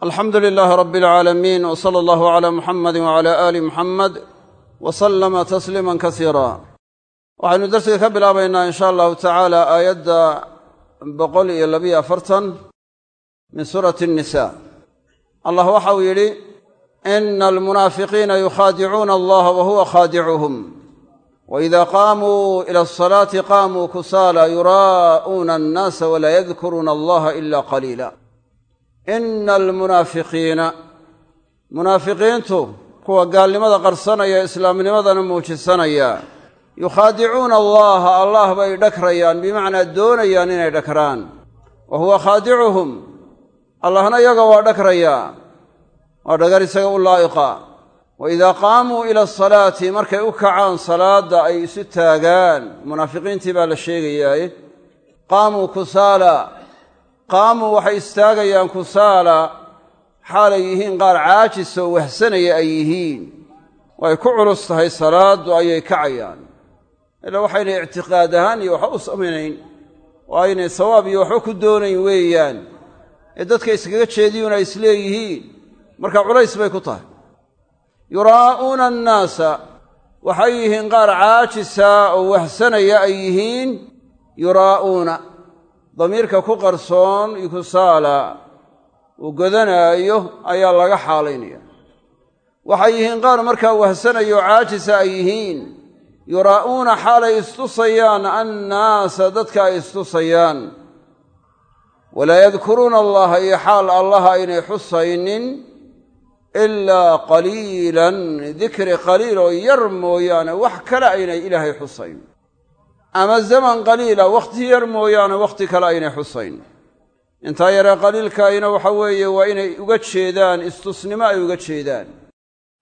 alxamdu lilaahi rabbi alcaalamiin w sala allahu calaa muxamadi wacala aali muxamed wa sallama tasliiman kasiira waxaynu darsiga ka bilaabaynaa in sha allahu tacaala aayadda boqol iyo labiyo afartan min suurati annisa allah waxau yidhi ina almunaafiqiina yukhaadicuuna allaha wa huwa khaadicuhum wa ida qaamuu ila asalaati qaamuu kusaala yuraa'uuna annaasa walaa yadkuruuna allaha ila qaliila ina almunaafiqiina munaafiqiintu kuwa gaalnimada qarsanaya islaamnimadana muujisanaya. Yukhaadicuuna allaha allah bay dhagrayaan bimacnaa doonayaan inay dhagraan wa huwa khaadicuhum allahna iyaga waa dhagrayaa waa dhagar isaga u laa'iqa. Wa idaa qaamuu ila asalaati markay u kacaan salaadda ay isu taagaan. Munaafiqiintii baa la sheegayaaye qaamuu kusaala qaamuu waxay istaagayaan kusaala xaalay yihiin qaar caajis oo wahsanaya ay yihiin. Way ku culus tahay salaaddu ayay kacayaan. Ilaa waxaynay ictiqaad ahaan iyo waxba u samaynayn. Oo aynay sawaab iyo waxba ku doonayn weeyaan. Ee dadka iskaga jeediyuun ay isleeyihiin marka culays bay ku tahay. Yuraa'uuna annaasa waxay yihiin qaar caajisa oo wahsanaya ay yihiin. Yuraa'uuna damiirka ku qarsoon yukusaala uu godanaayo ayaa laga xaalaynaya waxay yihiin qaar markaa wahsanaya oo caajisa ay yihiin yuraa'uuna xaalay istusayaan annaasa dadka ay istusayaan walaa yadkuruuna allaha iyo xaal allaha aynay xusaynin ilaa qaliilan dikri qaliil oo yar mooyaane wax kale aynay ilaahay xusayn ama zaman qaliila wakhti yar mooyaane wakhti kale aynay xusayn. Intaa yaree qaliilkaayna waxa weeye waa inay uga jeedaan istusnimo ay uga jeedaan.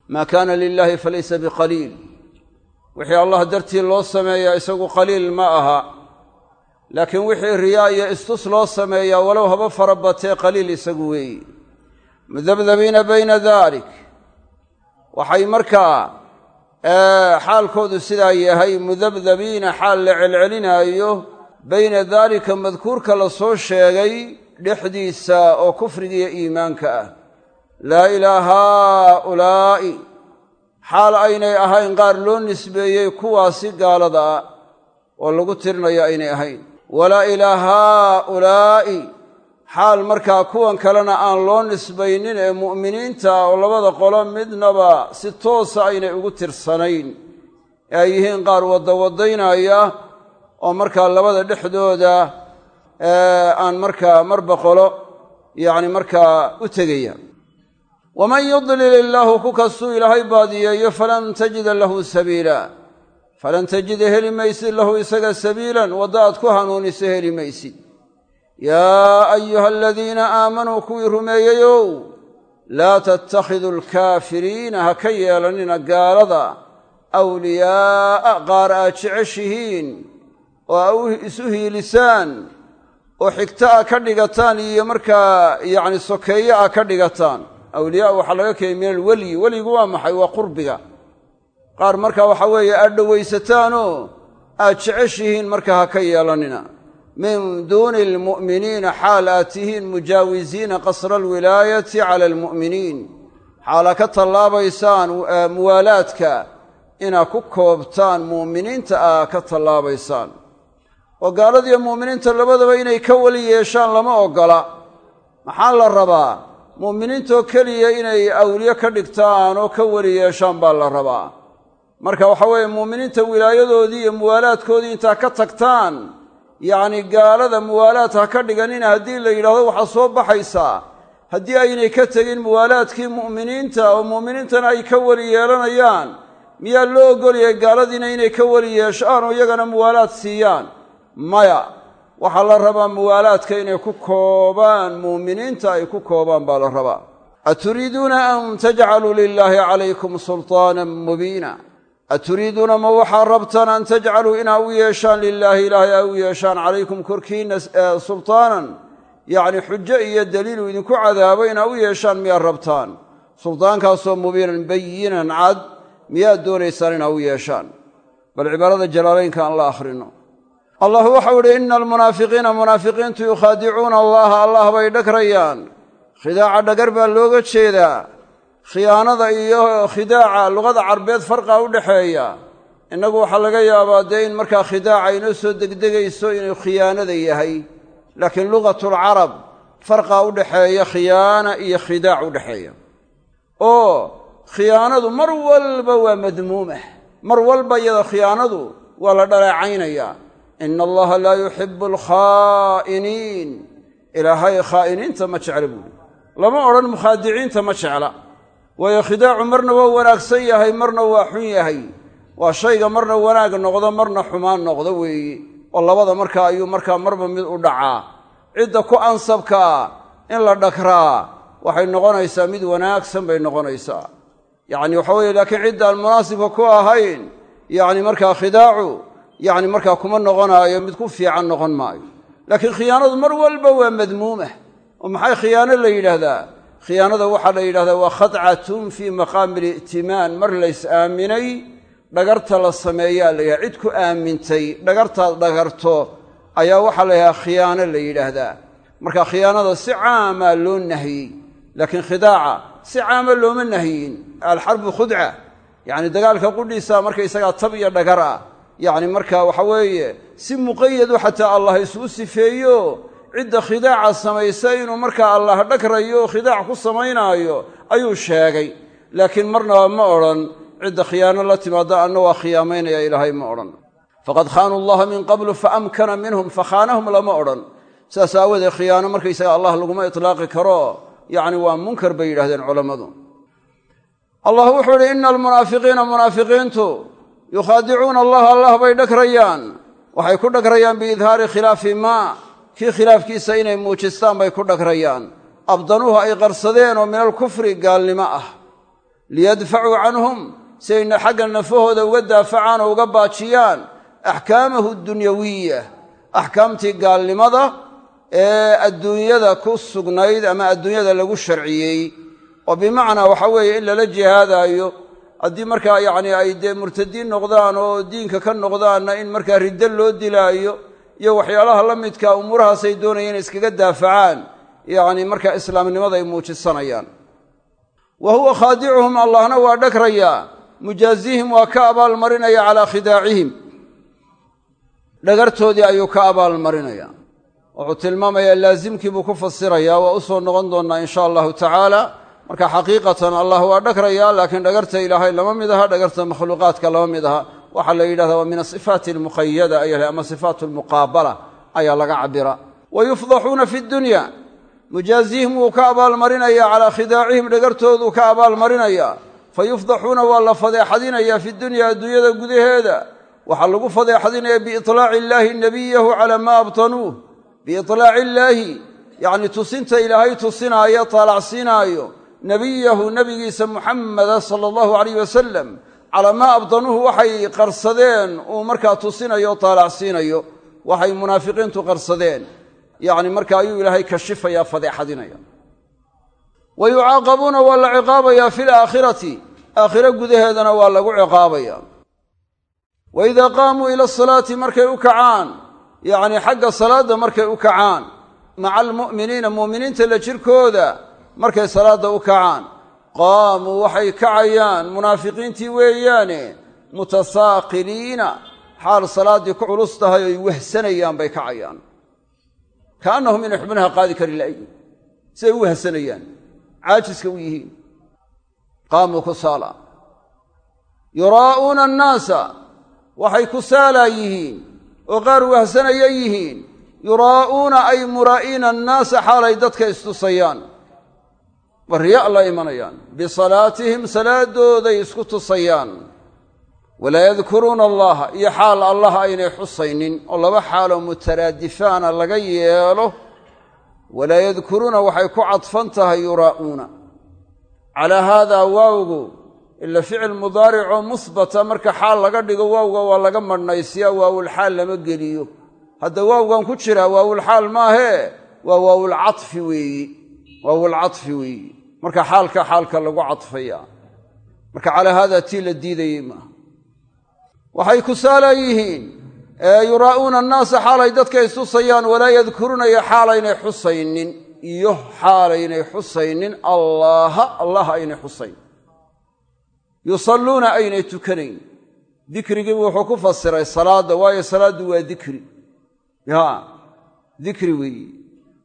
Maa kaana lilaahi falaysa biqaliil. Wixii allah dartii loo sameeyaa isagu qaliil ma aha. Laakiin wixii riyaa iyo istus loo sameeyaa walow haba fara batee qaliil isagu weeye mudabdabiina bayna dalik waxay markaa xaalkoodu sidaa yahay mudabdabiina xaal la celcelinaayo bayna daalika madkuurka la soo sheegay dhexdiisa oo kufrigiiyo iimaanka ah. Laa ilaa haaulaa'i xaal aynay ahayn qaar loo nisbeeyey kuwaasi gaalada ah oo lagu tirinayo aynay ahayn. Walaa ilaa haaulaa'i xaal markaa kuwan kalena aan loo nisbaynin ee mu'miniinta oo labada qolo midnaba si toosa aynay ugu tirsanayn. Ee ay yihiin qaar waddawaddaynaya oo markaa labada dhexdooda aan markaa marba qolo yacni markaa u tegaya. Waman yudlil illaahu ku kastuu ilaahay baadiyeeyo falan tajida lahu sabiila. Falan tajida heli maysid lahu isaga sabiilan wadda aad ku hanuuniso heli maysid yaa ayuha aladiina aamanuu kuwii rumeeyeyow laa tattakhiduu alkaafiriina ha ka yeelanina gaalada awliyaa'a qaar aad jeceshihiin oo a isu hiilisaan oo xigto a ka dhigataan iyo markaa yacni sokeeye a ka dhigataan awliyaa waxaa laga keenay min alwelyi weligu waa maxay waa qurbiga qaar markaa waxaa weeye aad dhowaysataanoo aad jeceshihiin markaa ha ka yeelanina min duuni almu'miniina xaal aad tihiin mujaawisiina qasra alwilaayati cala almu'miniin xaala ka tallaabaysaan muwaalaadka inaad ku koobtaan mu'miniinta aa ka tallaabaysaan oo gaaladiiyo mu'miniinta labadaba inay ka weli yeeshaan lama oggola maxaa la rabaa mu'miniintoo keliya inay awliye ka dhigtaan oo ka weli yeeshaan baa la rabaa marka waxa weeye mu'miniinta wilaayadoodii iyo muwaalaadkoodii intaa ka tagtaan yacni gaalada muwaalaad ha ka dhiganina haddii la yidhahdo waxaa soo baxaysaa haddii aynay ka tegin muwaalaadkii mu'miniinta oo mu'miniintana ay ka weli yeelanayaan miyaa loo ogolyahay gaaladiina inay ka weli yeeshaan oo iyagana muwaalaad siiyaan? Maya waxaa la rabaa muwaalaadka inay ku koobaan mu'miniinta ay ku koobaan baa la rabaa. Aturiiduuna an tajcaluu lilaahi calaykum sultaanan mubiina aturiiduuna ma waxaa rabtaan an tajcaluu inaa u yeeshaan lilaahi ilaahay aa u yeeshaan calaykum korkiinna sultaanan yacni xujo iyo daliilu idinku cadaabo inaa u yeeshaan miyaad rabtaan suldaankaasoo mubiinan bayinan cad miyaad doonaysaan inaa u yeeshaan bal cibaarada jalaalaynka aan la akhrino allah waxau idhi ina almunaafiqiina munaafiqiintu yukhaadicuuna allaha allah bay dhagrayaan khidaaca dhagar baa looga jeedaa khiyaanada iyo khidaaca luqada carbeed farqaa u dhexeeya innagu waxaa laga yaabaa dee in markaa khidaaca inoo soo degdegayso inuu khiyaanada yahay. Laakiin lugatulcarab farqaa u dhexeeya khiyaana iyo khidaac u dhexeeya oo khiyaanadu mar walba waa madmuumah mar walba iyada khiyaanadu waa la dhaleecaynayaa. Ina allaha laa yuxibu alkhaa'iniin ilaahay khaa'iniinta ma jecla buuli lama odhan mukhaadiciinta ma jecla waayo khidaacu marna waa wanaagsan yahay marna waa xun yahay. Waa shayga marna wanaag noqdo marna xumaan noqdo weeye oo labada markaa ayuu markaa marba mid u dhacaa cidda ku ansabkaa in la dhagraa waxay noqonaysaa mid wanaagsan bay noqonaysaa. Yacni waxa weeye laakiin ciddaan munaasibka ku ahayn yacni markaa khidaacu yacni markaa kuma noqonaayo mid ku fiican noqon maayo. Laakiin khiyaanadu mar walba waa madmuumah. Oo maxay khiyaano la yidhaahdaa khiyaanada waxaa la yidhahdaa waa khadcatun fii maqaami li'timaan mar lays aaminay dhagarta la sameeyaa la cid ku aamintay dhagartaad dhagarto ayaa waxaa la yidhahdaa khiyaano la yidhaahdaa. Marka khiyaanada si caamaa loo nahiyey laakiin khidaaca si caama looma nahiyin alxarbu khudca yacni dagaalka qudhiisa markaysagaa tab iyo dhagar ah yacni marka waxa weeye si muqayadu xataa allah isugu sifeeyo cidda khidaaca samaysa inuu markaa allah dhagrayo oo khidaac ku samaynaayo ayuu sheegay. Laakiin marnaba ma odhan cidda khiyaano la timaada anna waa khiyaamaynaya ilaahay ma odhan. Faqad khaanuu allaha min qablu faamkana minhum fakhaanahum lama odhan. Sidaas aawoodee khiyaano markaysaga allah laguma itlaaqi karo yacni waa munkar bay yidhahdeen culammadu. Allah wuxuu idhi ina almunaafiqiina munaafiqiintu yukhaadicuuna allaha allah bay dhagrayaan waxay ku dhagrayaan biidhaari khilaafi maa kii khilaafkiisa inay muujistaan bay ku dhagrayaan. Abdanuuhu ay qarsadeen oo min alkufri gaalnimo ah. Liyadfacuu canhum si ayna xagga nafahooda uga daafacaan oo uga baajiyaan axkaamahu dunyawiya axkaamtii gaalnimada ee adduunyada ku sugnayd ama adduunyada lagu sharciyey. Oo bimacnaa waxa weeye in lala jihaadaayo haddii markaa yacni ay dee murtadiin noqdaan oo diinka ka noqdaanna in markaa riddo loo dilaayo iyo waxyaalaha la midka umuurahaasay doonayeen iskaga daafacaan yacni islaamnimada ay muujisanayaan. Wa huwa khaadicuhum allahna waa dhagrayaa mujaazihim waa ka abaalmarinaya calaa khidaacihim. Dhagartoodii ayuu ka abaalmarinaya. Wuxuu tilmaamayaa laasimkii buu ku fasirayaa waa u soo noqon doonnaa insha allahu tacaala. Marka xaqiiqatan allah waa dhagrayaa laakiin dhagarta ilaahay lama mid aha dhagarta makhluuqaadka lama mid aha waxaa la yidhahdaa waa min asifaati almuqayada ayaa ama sifaat almuqaabala ayaa laga cabira wa yufdaxuuna fi dunya mujaazihim wuu ka abaalmarinaya calaa khidaacihim dhagartooduu ka abaalmarinaya fa yufdaxuuna waa la fadeexadinaya fi dunya adduunyada gudaheeda. Waxaa lagu fadeexadinaya biiطlaaci illaahi nebiyahu calaa maa abtanuuh. Biiطlaaci illaahi yacni tusinta ilaahay tusinaayo taalacsiinaayo nebiyahu nebigiisa muxameda sala allahu alayh wasalam calaa maa abdanuuhu waxay qarsadeen uu markaa tusinayo o taalacsiinayo waxay munaafiqiintu qarsadeen. Yacni marka ayuu ilaahay kashifaya fadeexadinaya wa yucaaqabuuna waa la ciqaabayaa fi laakhirati aakhiro gudaheedana waa lagu ciqaabaya wa idaa qaamuu ila asalaati markay u kacaan yacni xagga salaadda markay u kacaan maca almu'miniina mu'miniinta la jirkooda markay salaadda u kacaan qaamuu waxay kacayaan munaafiqiintii weeyaane mutasaaqiliina. Xaal salaaddii ku culus tahay oy wahsanayaan bay kacayaan. Kaannahum inay xubnaha qaadi kari la'yiin siday u wahsanayaan. Caajiska u yihiin. Qaamuu kusaala yuraa'uuna annaasa. Waxay kusaalaa yihiin. Oo qaar wahsanaya yihiin. Yuraa'uuna ay muraa'iina annaasa xaalay dadka istusayaan barya la imanayaan. Bisalaatihim salaadooday isku tusayaan. Walaa yadkuruuna allaha iyo xaal allah aynay xusaynin oo laba xaaloo mutaraadifaana laga yeelo. Walaa yadkuruuna waxay ku cadfan tahay yuraa'uuna calaa haadaa waawgu ila ficil mudaaricoo musbata marka xaal laga dhigo waawga waa laga madhnaysiyaa waawulxaal lama geliyo. Hadda waawgan ku jiraa waawulxaal maahee waa waawulcafi weeyi. Waawulcadfi weeyi marka xaalka xaalka lagu cadfaya marka calaa haadaa tii la diidayey maaha waxay kusaala yihiin yuraa'uuna annaasa xaalay dadka istusayaan walaa yadkuruuna iyo xaalaynay xusaynin iyo xaalaynay xusaynin allaaha allah aynay xusayn. Yusalluuna aynay tukanayn. Dikrigiibu wuxuu ku fasiray salaadda waayo salaaddu waa dikri. Ya dikri weeye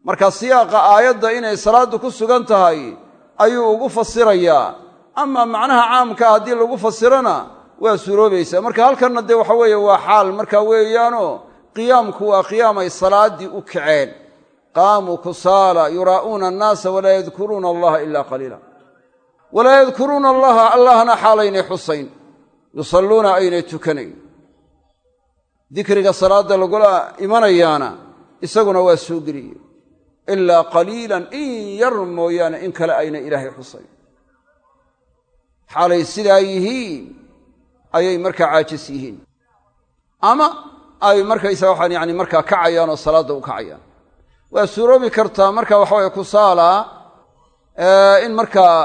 marka siyaaqa aayadda inay salaaddu ku sugan tahay ayuu ugu fasirayaa ama macnaha caamka haddii lagu fasirona waa suroobaysaa marka halkanna dee waxa weeye waa xaal. Markaa weeyaanoo qiyaamku waa qiyaamay salaaddii u kaceen. Qaamuu kusaala yuraa'uuna annaasa walaa yadkuruuna allaha ilaa qaliila. Walaa yadkuruuna allaha allahna xaalaynay xusayn. Yusalluuna aynay tukanayn. Dikriga salaadda lagula imanayaana isaguna waa soo geliye ilaa qaliilan in yar mooyaane in kale ayna ilaahay xusayn. Xaalay sidaa yihiin ayay markaa caajis yihiin. Ama ay markaysaga waxaan yani markaa kacayaan oo salaadda u kacayaan. Waa suuroobi kartaa marka waxaweye kusaala in markaa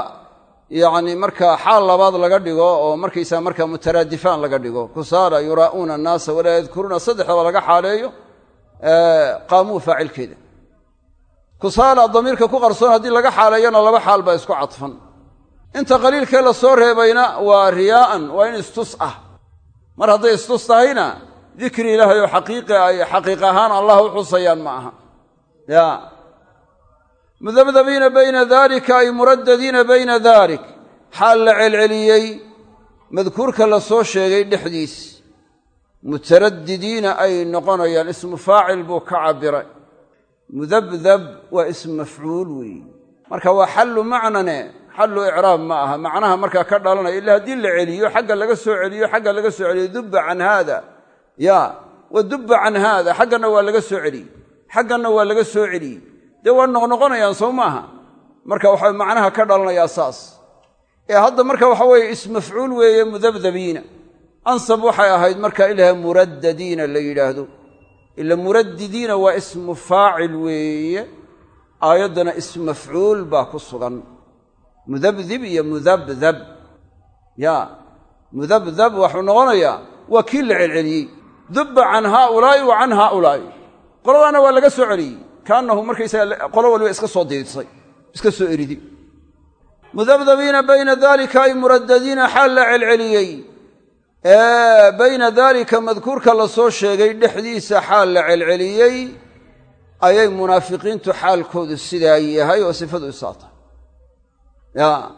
yacni markaa xaal labaad laga dhigo oo markaysaa markaa mutaraadifaan laga dhigo. Kusaala yuraa'uuna annaasa walaa yadkuruuna saddexdaba laga xaaleeyo qaamuu faacilkeeda kusaala damiirka ku qarsoon haddii laga xaaleeyana laba xaal baa isku cadfan. Inta qaliilkee la soo reebayna waa riyaa'an waa in istus ah. Mar hadday istus tahayna dikri ilaahay oo xaqiiqi ay xaqiiq ahaan allah u xusayaan ma aha. Ya. Mudabdabiina bayna daalika ay muraddadiina bayna daalik. Xaal la celceliyey madkuurka la soo sheegay dhexdiis. Mutaraddidiina ay noqonayaan ismu faacil buu ka cabbiray mudabdab waa ismu mafcuul weeye marka waa xallu macnane xallu icraab ma aha. Macnaha markaa ka dhalanaya illa haddii la celiyo xagga laga soo celiyo xagga laga soo celiyo dubba can haada. Ya wa dubba can haada xaggana waa laga soo celiyey xagganna waa laga soo celiyey dee waa noqnoqonayaan soo maaha. Marka waxa macnaha ka dhalanayaa saas. Ee hadda marka waxa weeye ismafcuul weeye mudabdabiina. Ansab waxay ahayd marka ilaha muraddadiina la yidhaahdo ila muraddidiina waa ismu faacil weeye. Aayaddana ismafcuul baa ku sugan. Mudabdib iyo mudabdab. Ya mudabdab waxuu noqonayaa waa kii la celceliyey. Dubba can haaulaa'i wa can haaulaa'i. Qoladaana waa laga soo celiyey. Kaannahu markaysaga qolo waliba iska soo diidsay iska soo eridi. Mudabdabiina bayna daalika ay muraddadiina xaal la celceliyey bayna daalika madkuurka la soo sheegay dhexdiisa xaal la celceliyey ayay munaafiqiintu xaalkoodu sidaa yahay oo sifadu isaata ya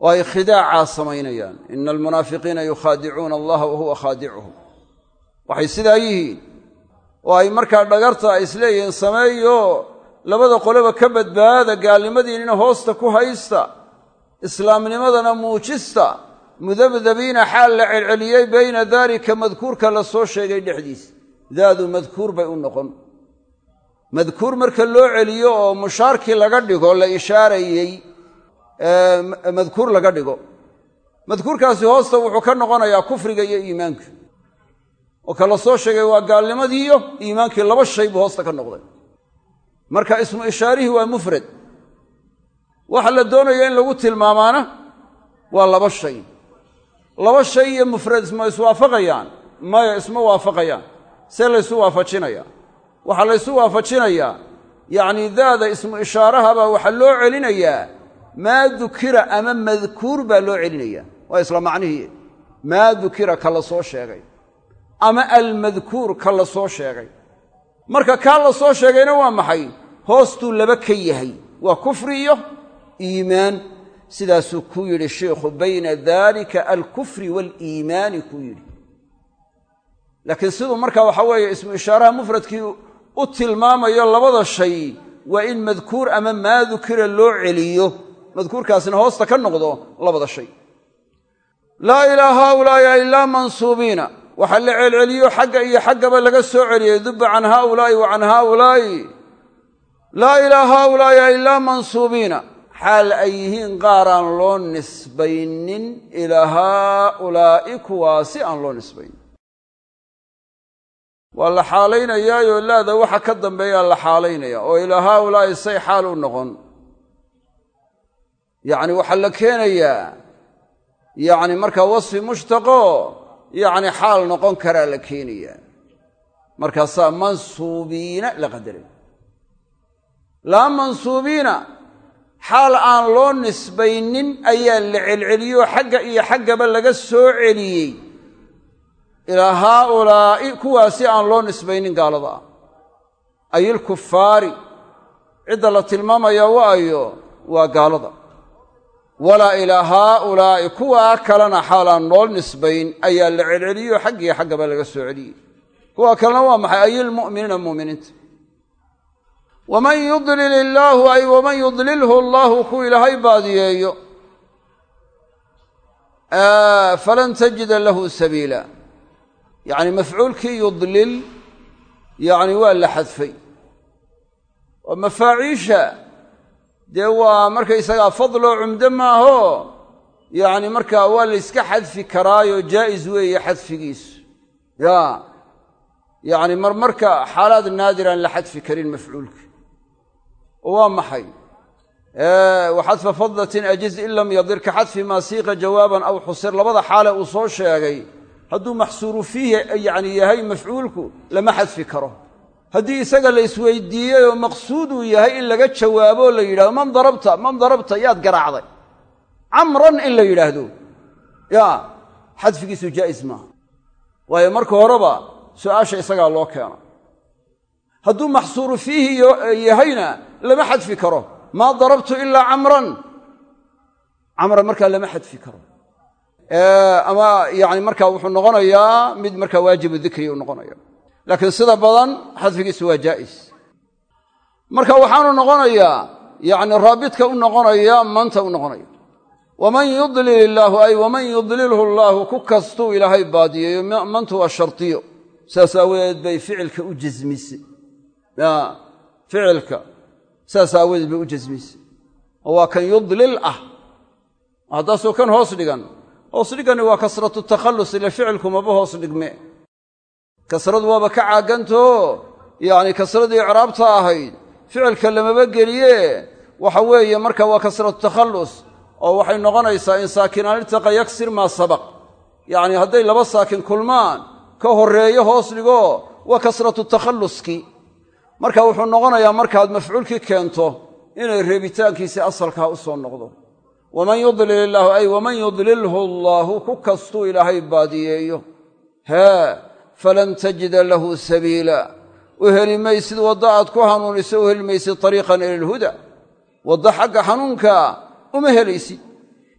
oo ay khidaacaa samaynayaan. Ina almunaafiqiina yukhaadicuuna allaha wa huwa khaadicuhum waxay sidaa yihiin. Oo ay markaa dhagarta isleeyihiin sameeyo labada qoleba ka badbaada gaalnimadiinina hoosta ku haysta islaamnimadana muujista mudabdabiina xaal la celceliyey bayna daalika madkuurka la soo sheegay dhexdiisa daadu madkuur bay u noqon. Madkuur marka loo celiyo oo mushaarkii laga dhigo la ishaarayey madkuur laga dhigo. Madkuurkaasi hoosta wuxuu ka noqonayaa kufriga iyo iimaanka. Oo ka la soo sheegay waa gaalnimadiiyo iimaankii laba shay buu hoosta ka noqday. Marka ismu ishaarihii waa mufrad. Waxa la doonayo in lagu tilmaamaana waa laba shay laba shay iyo mufrad isma iswaafaqayaan maya isma waafaqayaan see laysu waafajinayaa waxaa laysu waafajinayaa yacnii daada ismu ishaarahabaa waxaa loo celinayaa maa dukira ama madkuur baa loo celinayaa waa isla macnihii maa dukira ka la soo sheegay ama almadkuur ka la soo sheegay. Marka kaa la soo sheegayna waa maxay? Hoostuu laba ka yahay waa kufri iyo iimaan sidaasuu ku yidhi sheikhu bayna daalika alkufri waaliimaani kuu yidhi. Laakiin siduu marka waxaa weeye ismu ishaaraha mufradkii u tilmaamayo labada shay waa in madkuur ama maa dukira loo celiyo. Madkuurkaasina hoosta ka noqdo labada shay. Laa ilaa haaulaa'i ilaa mansuubiina. Waxaa la celceliyo xagga iyo xaggaba laga soo celiyey dubba can haaulaa'i wa can haaulaa'i. Laa ilaa haaulaa'i ilaa mansuubiina xaal ay yihiin qaar aan loo nisbaynin ilaa haaulaa'i kuwaasi aan loo nisbaynin waa la xaalaynayaayoo laada waxa ka dambeeyaa la xaalaynaya oo ilaa haaulaa'i say xaal u noqon. Yacni waxaa la keenayaa yacni markaa wasfi mushtaqo yacni xaal noqon karaa la keenayaa markaasaa mansuubiina la qadaray laa mansuubiina xaal aan loo nisbaynin ayaa la celceliyoo xagga iyo xaggaba laga soo celiyey. Ilaa haaulaa'i kuwaasi aan loo nisbaynin gaalada. Ah ay ilkufaari cidda la tilmaamaya waayo waa gaalada. Walaa ilaa haaulaa'i kuwaa kalena xaal aan loo nisbayn ayaa la celceliyoo xaggiyo xaggaba laga soo celiyey. Kuwa kalena waa maxay? Ayilmu'miniina mu'miniinta waman yudlil illaahu ay waman yudlilhu allaahu ku ilaahay baadiyeeyo falan tajida lahu sabiila yacni mafcuulkii yudlil yacni waa la xadfay oo mafaaciisha dee waa markaysagaa fadloo cumdo maaho yacni markaa waa la yska xadfi karaayo jaa'is weeye xadfigiisu ya yacni marmarka xaalaad naadiraan la xadfi karin mafcuulka oo waa maxay? Wa xadfa fadlatin ajiz in lam yadir ka xadfi maa siiqa jawaaban aw xusir. Labada xaale uu soo sheegay hadduu maxsuuru fiihi yacni yahay mafcuulku lama xadfi karo. Haddii isaga la isweydiiyey oo maqsuuduu yahay in laga jawaabo la yidhahdo man darabta man darabta yaad garaacday camran in la yidhaahdo. Ya xadfigiisu jaa'is maaha. Waayo marka horeba su'aasha isagaa loo keeno hadduu maxsuuru fiihi yahayna lama xadfi karo. Maa darabtu ilaa camran. Camran markaa lama xadfi karo. Ama yani markaa wuxuu noqonayaa mid markaa waajibu dikri u noqonaya laakiin sida badan xadfigiisu waa jaa'is. Marka waxaanu noqonayaa yani raabidka u noqonaya manta u noqonaya waman yudlil illaahu ay waman yudlilhu allaahu ku kastuu ilaahay baadiyeeyo mantu waa shardiyo saas aawadeed bay ficilka u jasmisay ficilka saas aawadeed bay u jasmisay oo waa kan yudlil ah. Haddaasoo kan hoos dhigan hoos dhigani waa kasratu takhallus ile ficilku maba hoos dhigme. Kasradu waaba ka caagantao yacni kasradii icraabta ahayd ficilka lamaba geliye waxa weeye marka waa kasratu takhallus oo waxay noqonaysaa in saakinaan iltaqa yaksir maa sabaq. Yacni hadday laba saakin kulmaan ka horreeyo hoos dhigo waa kasratu takhalluskii marka wuxuu noqonayaa markaad mafcuulkii keento inay reebitaankiisii asalkaa u soo noqdo. Waman yudlil illaahu ay waman yudlilhu allaahu ku kastuu ilaahay baadiyeeyo. Hee falan tajida lahu sabiila. U heli maysid waddo aad ku hanuuniso u heli maysid ariiqan ila alhuda. Waddo xagga xanuunka uma helaysid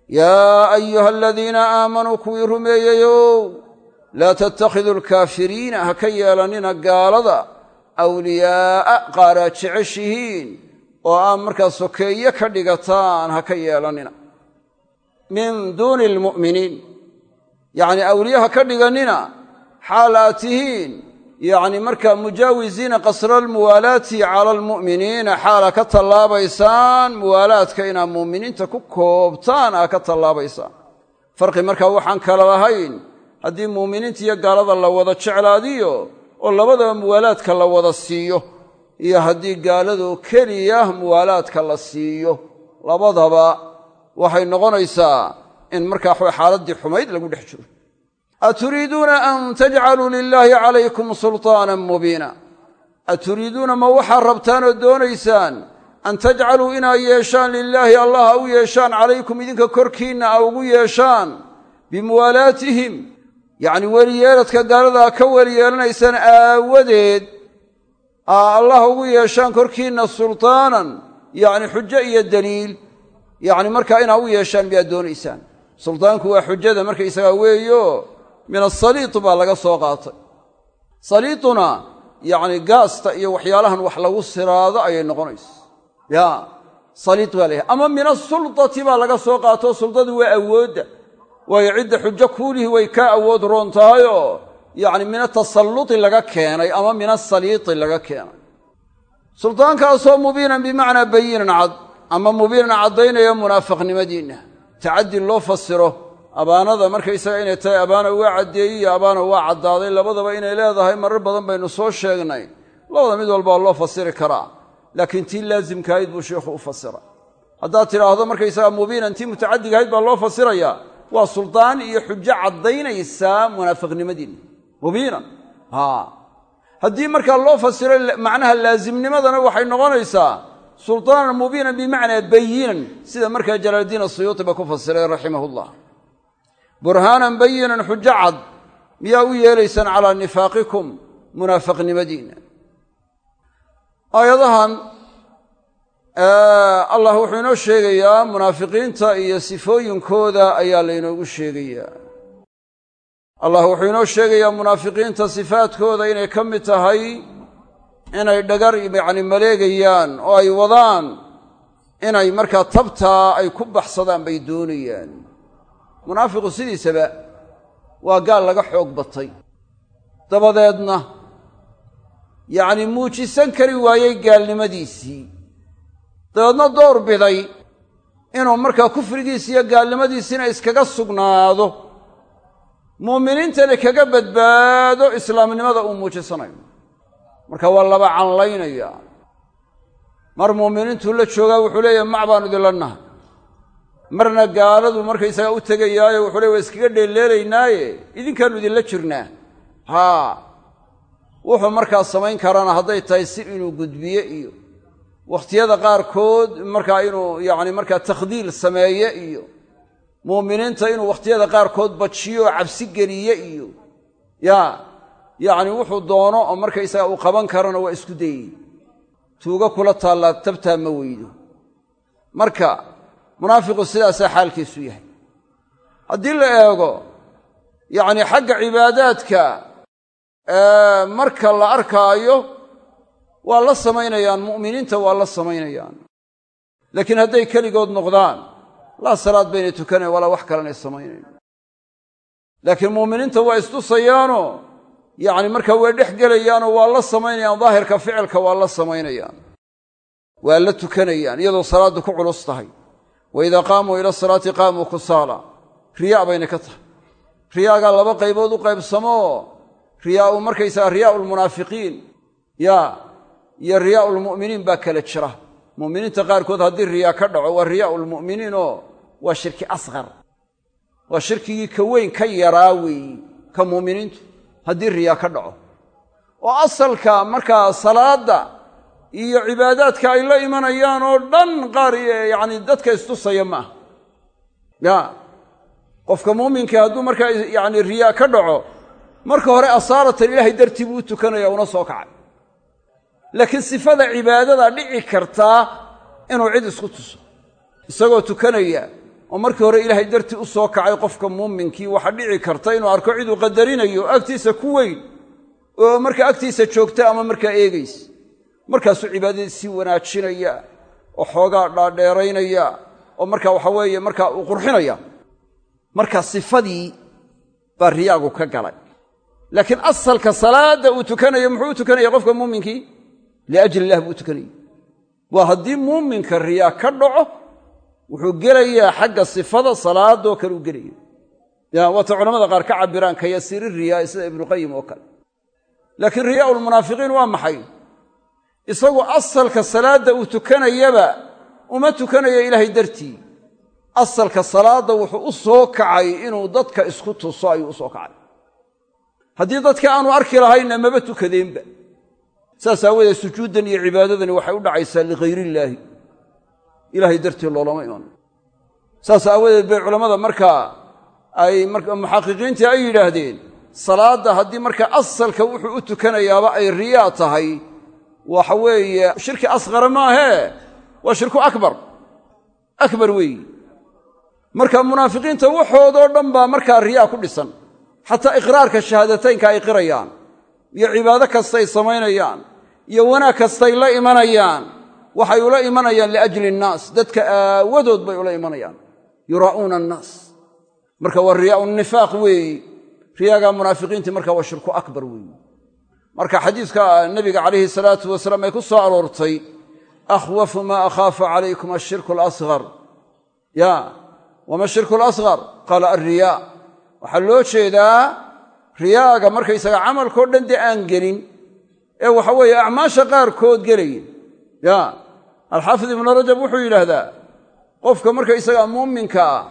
yaa ayuha aladiina aamanuu kuwii rumeeyeyow laa tattakhiduu alkaafiriina ha ka yeelannina gaalada awliyaa'a qaaraad jeceshihiin oo aan markaa sokeeye ka dhigataan ha ka yeelannina min duuni almu'miniin yacnii awliye ha ka dhigannina xaal aad tihiin yacni markaa mujaawisiina qasra almuwaalaati cala almu'miniina xaala ka tallaabaysaan muwaalaadka inaad mu'miniinta ku koobtaan aa ka tallaabaysaan. Farqi markaa waxaan kala lahayn haddii mu'miniinta iyo gaalada la wada jeclaadiyo oo labadaba muwaalaadka la wada siiyo iyo haddii gaaladoo keliya muwaalaadka la siiyo labadaba waxay noqonaysaa in markaa xaaladdii xumayd lagu dhex jiro. Aturiiduuna an tajcaluu lilaahi calaykum sulطaanan mubiina. Aturiiduuna ma waxaad rabtaan oo doonaysaan an tajcaluu inaad yeeshaan lilaahi allah u yeeshaan calaykum idinka korkiinna a ugu yeeshaan bimuwaalaatihim yacni weliyeeladka gaaladaa ka weliyeelanaysaan aawadeed aa allah ugu yeeshaan korkiinna sultaanan yacni xujo iyo daliil yacni markaa inaa u yeeshaan miyaad doonaysaan. Sultaanku waa xujada markaysagaa weeyo min asaliit baa laga soo qaatay. Saliituna yacni gaasta iyo waxyaalahan wax lagu siraado ayay noqonaysa ya saliit baa layahay ama min asultati baa laga soo qaato sultadu waa awoodda waayo cidda xujo kuulihi way kaa awood roon tahayoo yacni min atasalluti laga keenay ama min asaliiti laga keenay. Sultaankaasoo mubiinan bimacnaa bayinan cad ama mubiinan caddaynaya munaafiqnimadiinna. Tacaddi loo fasiro abaanada markaysaga inay tahay abaana waa caddeeyey iyo abaana waa caddaaday labadaba inay leedahay marar badan baynu soo sheegnay. Labada mid walbaa loo fasiri karaa laakiin tii laasimkaahayd buu sheikhu u fasira haddaad tidhaahdo markaysaga mubiinan tii mutacaddigahayd baa loo fasirayaa waa suldaan iyo xujo caddaynaysaa munaafiqnimadiinna mubiinan. Haddii markaa loo fasiro macnaha laasimnimadana waxay noqonaysaa sulطaanan mubiinan bimacnaa bayinan sida markaa jalaaldiin asuyuuti ba ku fasiray raximahullah. Burhaanan bayinan xujo cad miyaa u yeelaysaan calaa nifaaqikum munaafiqnimadiinna allah wuxuu inoo sheegayaa munaafiqiinta iyo sifooyinkooda ayaa laynoogu sheegayaa. Allah wuxuu inoo sheegayaa munaafiqiinta sifaadkooda inay ka mid tahay inay dhagar yacni maleegayaan oo ay wadaan inay markaa tabtaa ay ku baxsadaan bay doonayaan. Munaafiqu sidiisaba waa gaal laga xoog batay. Dabadeedna yacni muujisan kari waayey gaalnimadiisii dabeedna door biday inuu markaa kufrigiisi iyo gaalnimadiisiina iskaga sugnaado. Muuminiintana kaga badbaado islaamnimada uu muujisanayo. Marka waa laba canlaynaya. Mar muuminiintuu la joogaa wuxuu leeyahay mac baanu idinla nahay. Marna gaaladu markaysagaa u tegayaayo wuxuu leey waa iskaga dheelleelaynaaye. Idinkaanu idinla jirnaa. Haa. Wuxuu markaa samayn karana hadday tahay si inuu gudbiye iyo wakhtiyada qaarkood markaa inuu yacni markaa takhdiil sameeye iyo muuminiinta inuu wakhtiyada qaarkood bajiyo cabsi geliye iyo yaa yacni wuxuu doono oo markaysaga uu qaban karana waa isku dayey. Tuugo kula taallaa tabtaa ma weydo. Marka munaafiqu sidaasaa xaalkiisu yahay. Haddii la eego yacni xagga cibaadaadka marka la arkaayo waa la samaynayaan mu'miniinta waa la samaynayaan. Laakiin hadday keligood noqdaan laa salaad baynay tukanayn walaa wax kalanay samaynayn. Laakiin mu'miniinta waa istusayaanoo yacni markaa way dhex gelayaanoo waa la samaynayaan daahirka ficilka waa la samaynayaan. Waa la tukanayaan iyadoo salaaddu ku culus tahay. Wa idaa qaamuu ila salaati qaamuu kusaala riyaa bayna ka tahay. Riyaagaa laba qaybood u qaybsamoo riyaau markaysaga riyaau lmunaafiqiin yaa iyo riyaau lmu'miniin baa kala jira. Mu'miniinta qaarkood haddii riyaa ka dhaco waa riyaau lmu'miniinoo waa shirki asqar waa shirkigii ka weyn ka yaraa weeyi ka mu'miniintu haddii riyaa ka dhaco. Oo asalka markaa salaadda iyo cibaadaadka ay la imanayaan oo dhan qaar yacni dadka istusaya ma aha. Ya qofka muuminka hadduu markaa yacni riyaa ka dhaco marka hore asaaratan ilaahay dartii buu u tukanaya una soo kacay laakiin sifada cibaadada dhici kartaa inuu cid isku tuso. Isagoo tukanaya oo markii hore ilaahay dartii u soo kacay qofka muuminkii waxaa dhici karta inuu arko ciduu qadarinayo agtiisa ku weyn oo markaa agtiisa joogta ama markaa eegaysa markaasuu cibaadadiisii wanaajinaya oo xoogaa dhaadheeraynaya oo markaa waxa weeye markaa uu qurxinaya. Marka sifadii baa riyaagu ka galay. Laakiin asalka salaadda uu tukanayo muxuu u tukanaya qofka muuminkii liajli illah buu u tukanaya waa haddii muuminka riyaa ka dhaco wuxuu gelayaa xagga sifada salaadoo kale u gelaya ya waata culamada qaar ka cabiraan ka yasiiri riyaa sida ibnuqayim oo kale laakiin riyaau lmunaafiqiin waa maxay isagu asalka salaadda uu tukanayaba uma tukanayo ilaahay dartii asalka salaadda wuxuu u soo kacay inuu dadka isku tuso ayuu u soo kacay haddii dadka aanu arki lahaynna maba tukadeenba saas aawadeed sujuuddan iyo cibaadadani waxay u dhacaysaa lighayriillaahi. Ilaahay dartii loolama iman. Saas aawadeed bay culammada markaa ay muxaqiqiintii ay yidhaahdeen salaadda haddii markaa asalka wuxuu u tukanayaaba ay riyaa tahay waxa weeye shirki asqara maahee waa shirku akbar. Akbar weeyi. Marka munaafiqiinta waxoodoo dhan baa markaa riyaa ku dhisan. Xataa iqraarka shahaadataynka ay qirayaan iyo cibaado kastay samaynayaan iyo wanaag kastay la imanayaan waxay ula imanayaan liajli innaas dadka aawadood bay ula imanayaan. Yuraa'uuna annaas. Marka waa riyaau nifaaq weeyi. Riyaaga munaafiqiintii marka waa shirku akbar weeyi. Marka xadiiska nabiga calayhi salaatu wasalaam ay ku soo aroortay akhwafu maa akhaafu calaykum ashirku alasghar. Ya wama shirku alasghar? Qaala alriyaa waxaa loo jeedaa riyaaga markaysaga camalkao dhan dee aan gelin ee waxa weeye acmaasha qaarkood gelaya ya alxaafid ibnu rajab wuxuu yidhaahdaa qofka markaysaga muuminka ah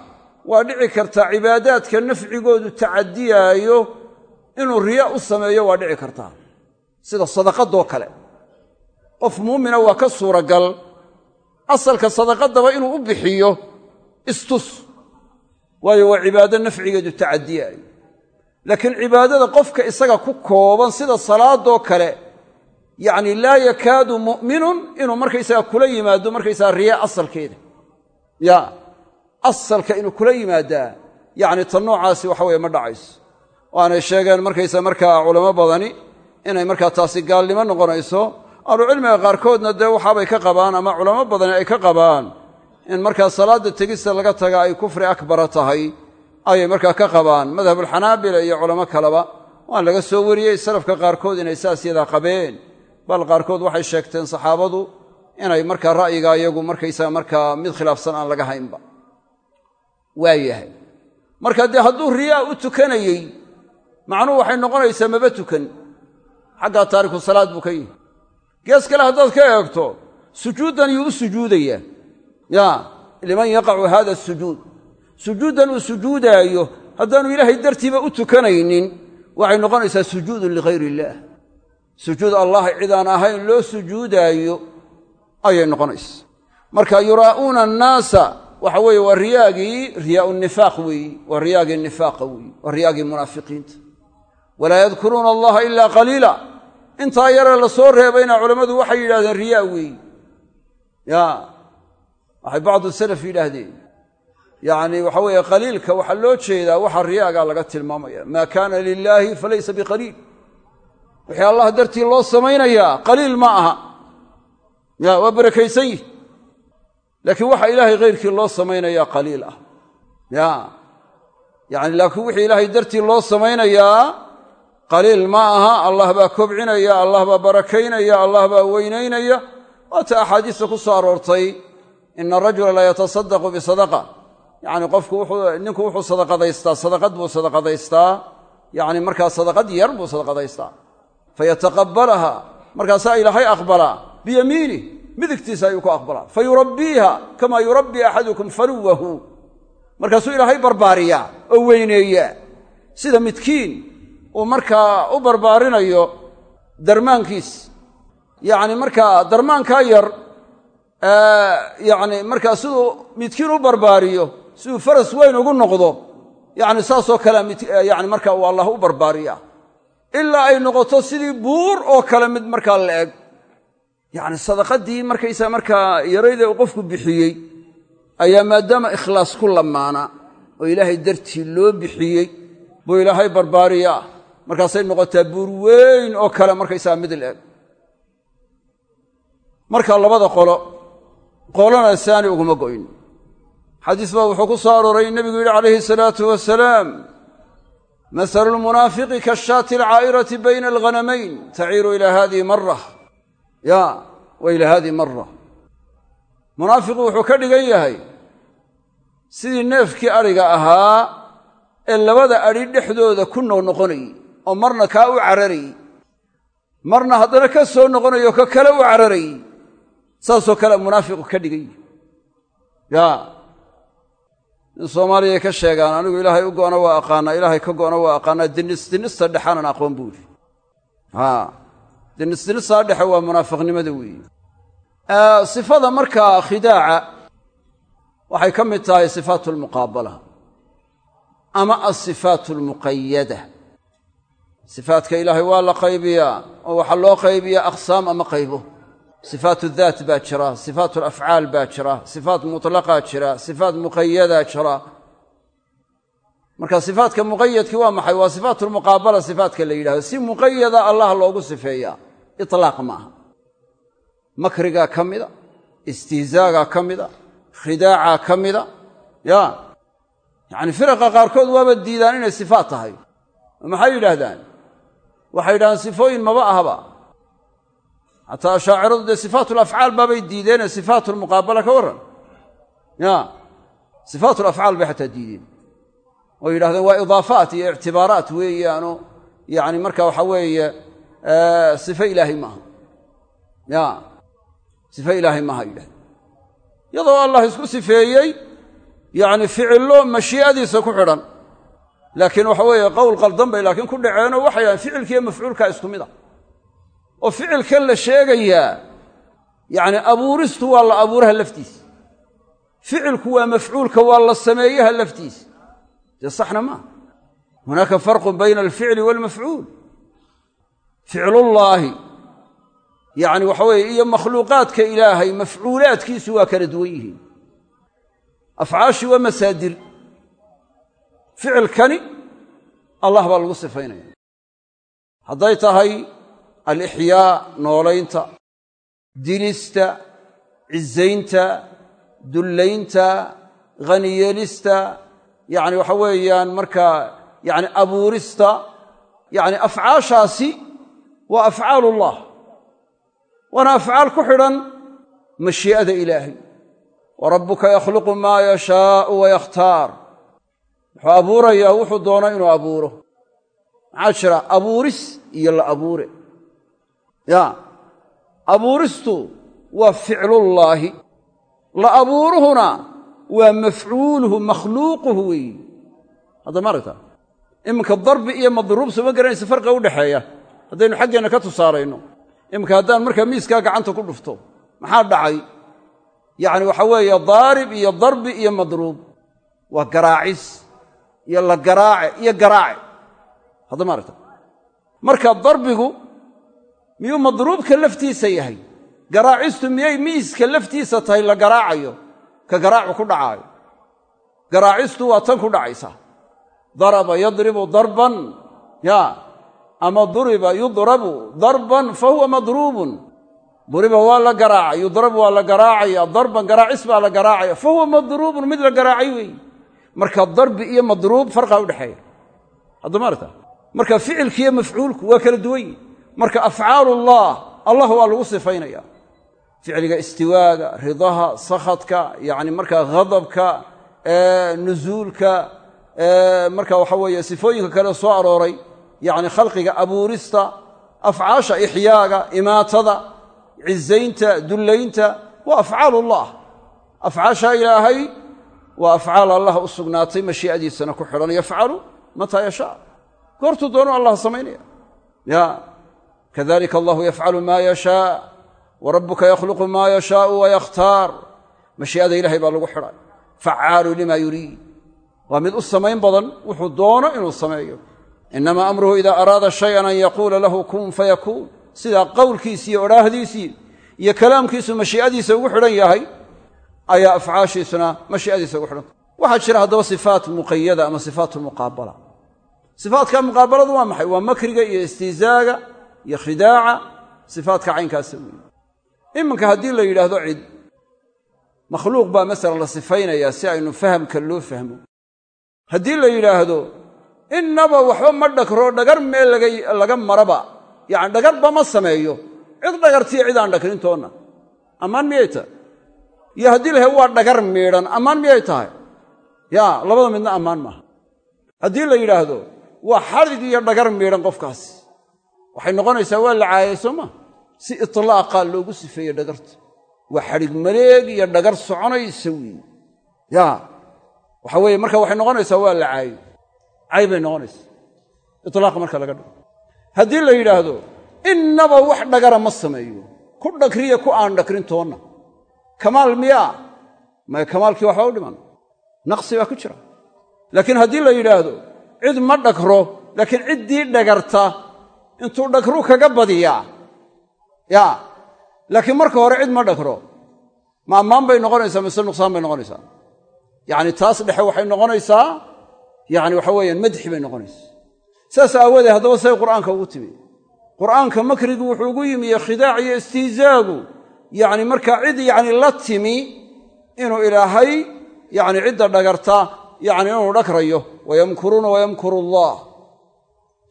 waa dhici kartaa cibaadaadka nafcigoodu tacadiyaayo inuu riyaa u sameeyo waa dhici kartaa sida sadaqadoo kale. Qof muumina waa ka suuragal asalka sadaqadaba inuu u bixiyo istus waayo waa cibaado nafcigeedu tacadiyaayo laakiin cibaadada qofka isaga ku kooban sida salaadoo kale yacni laa yakaadu mu'minun inuu markaysaga kula yimaado markaysaga riyaa asalkeeda. Ya asalka inuu kula yimaadaa yacni tan noocaasi waxa weye ma dhacayso. Waanay sheegeen markaysa markaa culamo badani inay markaa taasi gaalnimo noqonayso ahlucilmiga qaarkoodna dee waxaabay ka qabaan ama culamo badani ay ka qabaan in markaa salaadda tegista laga taga ay kufri akbara tahay ayay markaa ka qabaan. Madhabulxanaabila iyo culamo kaleba waan laga soo wariyey. Salafka qaarkood inay saas yadaa qabeen. Bal qaarkood waxay sheegteen saxaabadu inay markaa ra'yiga iyagu markaysaga markaa mid khilaafsan aan laga haynba. Waa yahay. Marka dee hadduu riyaa u tukanayey macnuhu waxay noqonaysaa maba tukan. Xaggaa taariku salaad buu ka yihi gees kale haddaad ka eegto sujuuddan yuu u sujuudayaa. Ya liman yaqacu hada asujuud sujuuddan uu sujuudaayo haddaanu ilaahay dartiiba u tukanaynin waxay noqonaysaa sujuudun ligayr illaah sujuud allah cidaan ahayn loo sujuudaayo ayay noqonaysa marka yuraa'uuna annaasa waxa weeye waa riyaagii riyaau nifaaq weeyi waa riyaagii nifaaqa weeyi waa riyaagii munaafiqiinta. Walaa yadkuruuna allaha ilaa qaliila. Intaa yaree la soo reebayna culammadu waxay yidhahdeen riyaa weeyi. Waxay bacdu salaf yidhaahdeen yacni waxa weeye qaliilka waxaa loo jeedaa waxa riyaagaa laga tilmaamaya. Maa kaana lilaahi falaysa biqaliil. Wixii allah dartii loo samaynayaa qaliil ma aha. Ya waa barakaysan yihi laakiin waxa ilaahay khayrkii loo samaynayaa qaliil ah. Ya. Yacni laakiin wixii ilaahay dartii loo samaynayaa qaliil ma aha. Allah baa kobcinaya allah baa barakaynaya allah baa weynaynaya. Waata axaadiista ku soo aroortay ina arajula la yatasadaqu yacni qofku ninku wuxuu sadaqadaystaa sadaqad buu sadaqadaystaa. Yacni markaa sadaqad yar buu sadaqadaystaa. Fayataqabbalaha markaasaa ilaahay aqbalaa biyamiinih midigtiisa ayuu ku aqbalaa fa yurabbiiha kamaa yurabbii axadukum faluwahu. Markaasuu ilaahay barbaariyaa oo weyneeyaa sida midkiin uu markaa u barbaarinayo darmaankiis. Yacni markaa darmaankaa yar yacni markaa siduu midkiin u barbaariyo siduu faras weyn ugu noqdo yacni saasoo kale yani marka uu allah u barbaariyaa ilaa ay noqoto sidii buur oo kale mid markaa la eg. Yacni sadaqadii markaysaa markaa yarayda uu qofku bixiyey ayaa maadaama ikhlaas ku lamaana oo ilaahay dartii loo bixiyey buu ilaahay barbaariyaa markaasay noqotaa buur weyn oo kale markaysaa mid la eg. Marka labada qolo qolona saani uguma goyn xadiis baa wuxuu ku soo arooray nebigu yidhi calayhi salaatu wasalaam mahalu lmunaafiqi kashaati alcaa'irati bayna alghanamayn taciiru ilaa hadihi mara ya wa ilaa hadihi mara munaafiqu wuxuu ka dhigan yahay sidii neefkii adhiga ahaa ee labada adhi dhexdooda ku noqnoqonayey oo marna kaa u cararayey marna haddana ka soo noqonayo ka kale u cararayey saasoo kale munaafiqu ka dhigan yahay. Ya in soomaaliya ka sheegaan anigu ilaahay u go'na waa aqaanaa ilaahay ka go'na waa aqaanaa dinis dinista dhexanan aqoon buu ihi haa dinis dinistaa dhexe waa munaafiqnimada weeye sifada markaa khidaaca waxay ka mid tahay sifaatu almuqaabala ama alsifaatu almuqayada sifaadka ilaahay waa la qaybiyaa oo waxaa loo qaybiyaa aqsaam ama qaybo sifaatu daat baa jira sifaatu alafcaal baa jira sifaat mutlaqaa jira sifaat muqayadaa jira marka sifaatka muqayadkii waa maxay waa sifaatu lmuqaabala sifaatka la yidhahdo si muqayada allah loogu sifeeyaa itlaaq maaha makrigaa ka mida istihzaagaa ka mida khidaacaa ka mida ya yacni firaqa qaarkood waaba diidaan inay sifaat tahay maxay yidhaahdaan waxay yidhahdaan sifooyin maba ahaba xataa ashaaciradu dee sifaatulafcaal baabay diideene sifaatulmuqaabala ka warran. Ya sifaatulafcaal bay xataa diideen. Oo yidhahdeen waa idaafaat iyo ictibaaraat weeyaano yacni marka waxa weeye sife ilaahay maaha. Ya sife ilaahay maaha yidhahdeen. Iyadoo allah isku sifeeyey yacni ficillo mashii'adiisa ku xidhan. Laakiin waxa weeye qowl qaldan bay laakiin ku dhaceenoo waxay dhahaan ficilkiiyo mafcuulkaa isku mid a oo ficilkan la sheegayaa yacni abuuristu waa la abuuraha laftiisa. Ficilku waa mafcuulka waa la sameeyaha laftiisa. Dee saxna maaha hunaaka farqun bayna alficli waalmafcuul. Ficlullaahi yacni waxa weeye iyo makhluuqaadka ilaahay mafcuulaadkiisu waa kala duwan yihiin. Afcaashii waa masaadir. Ficilkani allah baa lagu sifaynaya hadday tahay alixyaa noolaynta dilista cizaynta dullaynta khaniyeelista yacni waxa weeyaan markaa yacni abuurista yacni afcaashaasi waa afcaalullah. Waana afcaal ku xidhan mashii'ada ilaahay. Wa rabbuka yakhluqu maa yashaau wa yakhtaar. Wuxuu abuurayaa wuxuu doono inuu abuuro. Maxaa jira? Abuuris iyo la abuure ya abuuristu waa ficlullaahi. La abuuruhuna waa mafcuuluhu makhluuquhu weeyi. Hadda ma aragta? Iminka darbi iyo madruub sooma garanaysa farqiga udhexeeya haddaynu xaggeenna ka tusaarayno. Iminka haddaan markaa miiskaa gacanta ku dhufto maxaa dhacay? Yacni waxa weeye daarib iyo darbi iyo madruub. Waa garaacis iyo la garaace iyo garaace. Hadda ma marka darbigu miyuu madruubka laftiisa yahay? Garaacistu miyay miiska laftiisa tahay la garaacayo? Ka garaacu ku dhacaayo. Garaacistu waa tan ku dhacaysa daraba yadribu darban ya ama duriba yudrabu darban fa huwa madruubun. Duriba waa la garaacay yudrabu waa la garaacaya darban garaacis baa la garaacaya fa huwa madruubun mid la garaacay weeye marka darbi iyo madruub farqaa udhexeeya haddama arta marka ficilkiiyo mafcuulku waa kala duwan marka afcaalullah allah waa lagu sifaynaya. Ficliga istiwaaga ridaha sakhadka yani markaa ghadabka nuzuulka marka waxa weeye sifooyinka kale soo arooray yani khalqiga abuurista afcaasha ixyaaga imaatada cizaynta dullaynta waa afcaalullah. Afcaasha ilaahay waa afcaal allah u sugnaatay mashii'adiisana ku xidhan yafcalu mataa yashaa goortuu doonu allah samaynaya. Ya kadalika allahu yafcalu maa yashaa wa rabbuka yakhluqu maa yashaau wa yakhtaar mashii'ada ilahay baa lagu xidhay. Facaalu lima yuriid waa mid u samayn badan wuxuu doono inuu sameeyo. Inamaa amruhu idaa araada shayan an yaquula lahu kun fayakuun sidaa qowlkiisi iyo odhaahdiisii iyo kalaamkiisu mashii'adiisa ugu xidhan yahay ayaa afcaashiisuna mashii'adiisa ugu xidhanta waxaa jira haddaba sifaat muqayada ama sifaat muqaabala. Sifaatka muqaabaladu waa maxay? Waa makriga iyo khidaaca sifaatka caynkaasa weeye iminka haddii la yidhaahdo cid makhluuq baa masalan la sifaynayaa si aynu fahamka loo fahmo. Haddii la yidhaahdo innaba waxba ma dhagro dhagar meel laga maraba yacni dhagarba ma sameeyo cid dhagartiyo cid aan dhagrin ammaan miyay tahay? Iyo haddii la waa dhagar miidhan ammaan miyay tahay? Yaa labada midna ammaan maaha. Haddii la yidhaahdo waa xadhig iyo dhagar miidhan qofkaasi waxay noqonaysaa waa la caayay soo maa si itlaaqa loogu sifeeye dhagarta. Waa xadhig maleeg iyo dhagar soconaysa weeye yaa waxa weeye marka waxay noqonaysaa waa la caayo cay bay noqonaysaa. Itlaaqa marka laga dhigo haddii la yidhaahdo innaba wax dhagara ma sameeyo. Ku dhagriya ku aan dhagrin toonna. Kamaal miyaa maya kamaalkii waxba u dhiman. Naqsi baa ku jira. Laakiin haddii la yidhaahdo cid ma dhagro laakiin ciddii dhagarta intuu dhagru kaga badiyaa. Yaa laakiin marka hore cid ma dhagro ma ammaan bay noqonaysaa mise nuqsaan bay noqonaysaa? Yacni taas dhexe waxay noqonaysaa yacni waxa weeyaan madxi bay noqonaysaa. Saas aawoodee haddaba say qur'aanka ugu timi. Qur'aanka makrigu wuxuu ugu yimi iyo khidaac iyo istihzaagu yacni markaa cid yacni la timi inuu ilaahay yacni cidda dhagarta yacni inuu dhagrayo wayamkuruuna wayamkuru allah.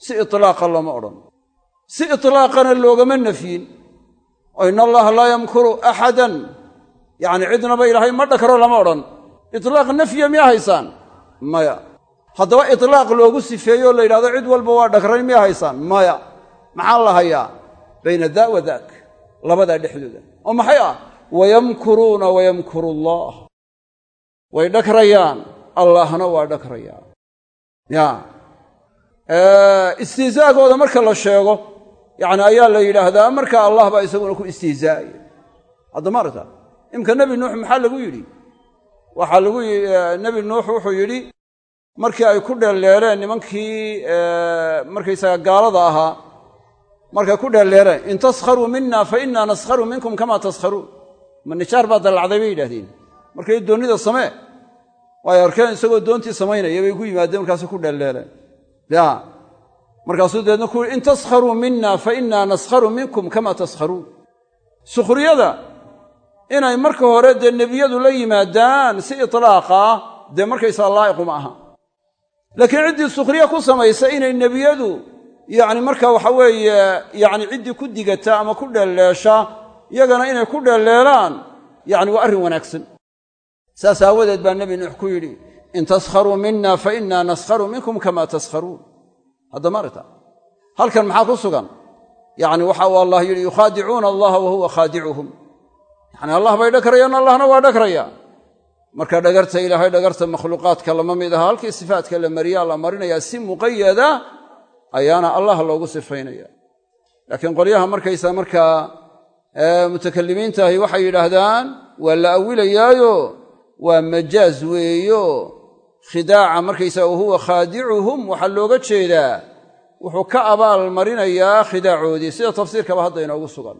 Si itlaaqa looma odhan si itlaaqana loogama nafyin oo in allaha laa yamkuru axadan yacni cidnaba ilaahay ma dhakro lama odhan. Itlaaq nafya miyaa haysaan? Maya. Haddaba itlaaq loogu sifeeyo la yidhahdo cid walba waa dhagrayn miyaa haysaan? Maya. Maxaa la hayaa? Bayna daa wa daak. Labadaa dhexdooda. Oo maxay ah? Wayamkuruuna wayamkuru allah way dhagrayaan allahna waa dhagrayaan ya istihzaagooda marka la sheego yacni ayaa la yidhaahdaa marka allah baa isaguna ku istihzaa'aya haddamaarta imka nebi nuux maxaa lagu yidhi? Waxaa lagu nebi nuux wuxuu yidhi markii ay ku dheelleereen nimankii markaysaga gaalada ahaa markay ku dheelleereen in taskharuu mina fa innaa naskharu minkum kamaa taskharuun ma nijaar baa dallacday bay yidhahdeen markay doonnida samee? Waay arkeen isagoo doontii samaynaya bay ku yimaadeen markaasay ku dheelleereen ya markaasuu deedna ku in taskharuu mina fa innaa naskharu minkum kamaa taskharuun sukhriyada inay marka hore dee nebiyadu la yimaadaan si itlaaqa dee markaysaa laa'iqu ma aha. Laakiin ciddii sukhriya ku samaysa inay nebiyadu yacni marka waxa weeye yacni ciddii ku digata ama ku dheelleesha yagana inay ku dheelleelaan yacni waa arrin wanaagsan. Saas aawadeed baa nebi nuux ku yidhi in taskharuu mina fa innaa naskharu minkum kamaa taskharuun haddama aragta. Halkan maxaa ku sugan? Yacni waxa allah yidhi yukhaadicuuna allaha wa huwa khaadicuhum yacni allah bay dhagrayaan allahna waa dhagraya marka dhagarta ilaahay dhagarta makhluuqaadka lama mid aha halkii sifaadka la mariyaa la marinayaa si muqayada ayaana allah loogu sifaynaya laakiin qolyaha markaysa markaa mutakalimiintaahi waxay yidhaahdaan waa la awilayaayo waa majaaz weeyo khidaaca markaysaa wahuwa khaadicuhum waxaa looga jeedaa wuxuu ka abaal marinayaa khidaacoodii. Sida tafsiirkaba hadda inoogu sugan.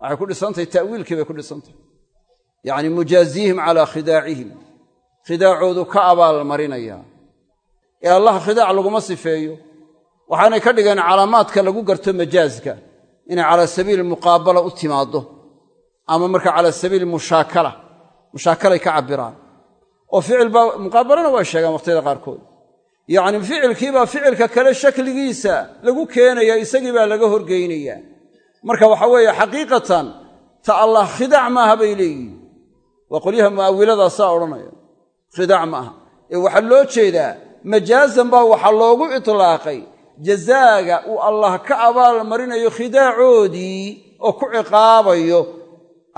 Waxay ku dhisantahay ta'wiilkii bay ku dhisantahay yacni mujaazihim calaa khidaacihim. Khidaacoodu ka abaal marinayaa ee allah khidaac laguma sifeeyo. Waxaanay ka dhigeen calaamaadka lagu garto majaazka inay calaa sabiili muqaabala u timaaddo. Ama marka calaa sabiili mushaakala. Mushaakalay ka cabbiraan oo ficilbaa muqaabalana waa sheegaan waqhtiyada qaarkood. Yacni ficilkiibaa ficilka kale shakligiisa lagu keenaya isagii baa laga horgeynayaa. Marka waxa weeye xaqiiqatan ta allah khidaac maaha bay leeyihiin. Waa qolyaha mu'awiladasaa odhanaya. Khidaac ma aha. Ee waxaa loo jeedaa majaazan baa waxaa loogu itlaaqay. Jazaaga uu allah ka abaal marinayo khidaacoodii oo ku ciqaabayo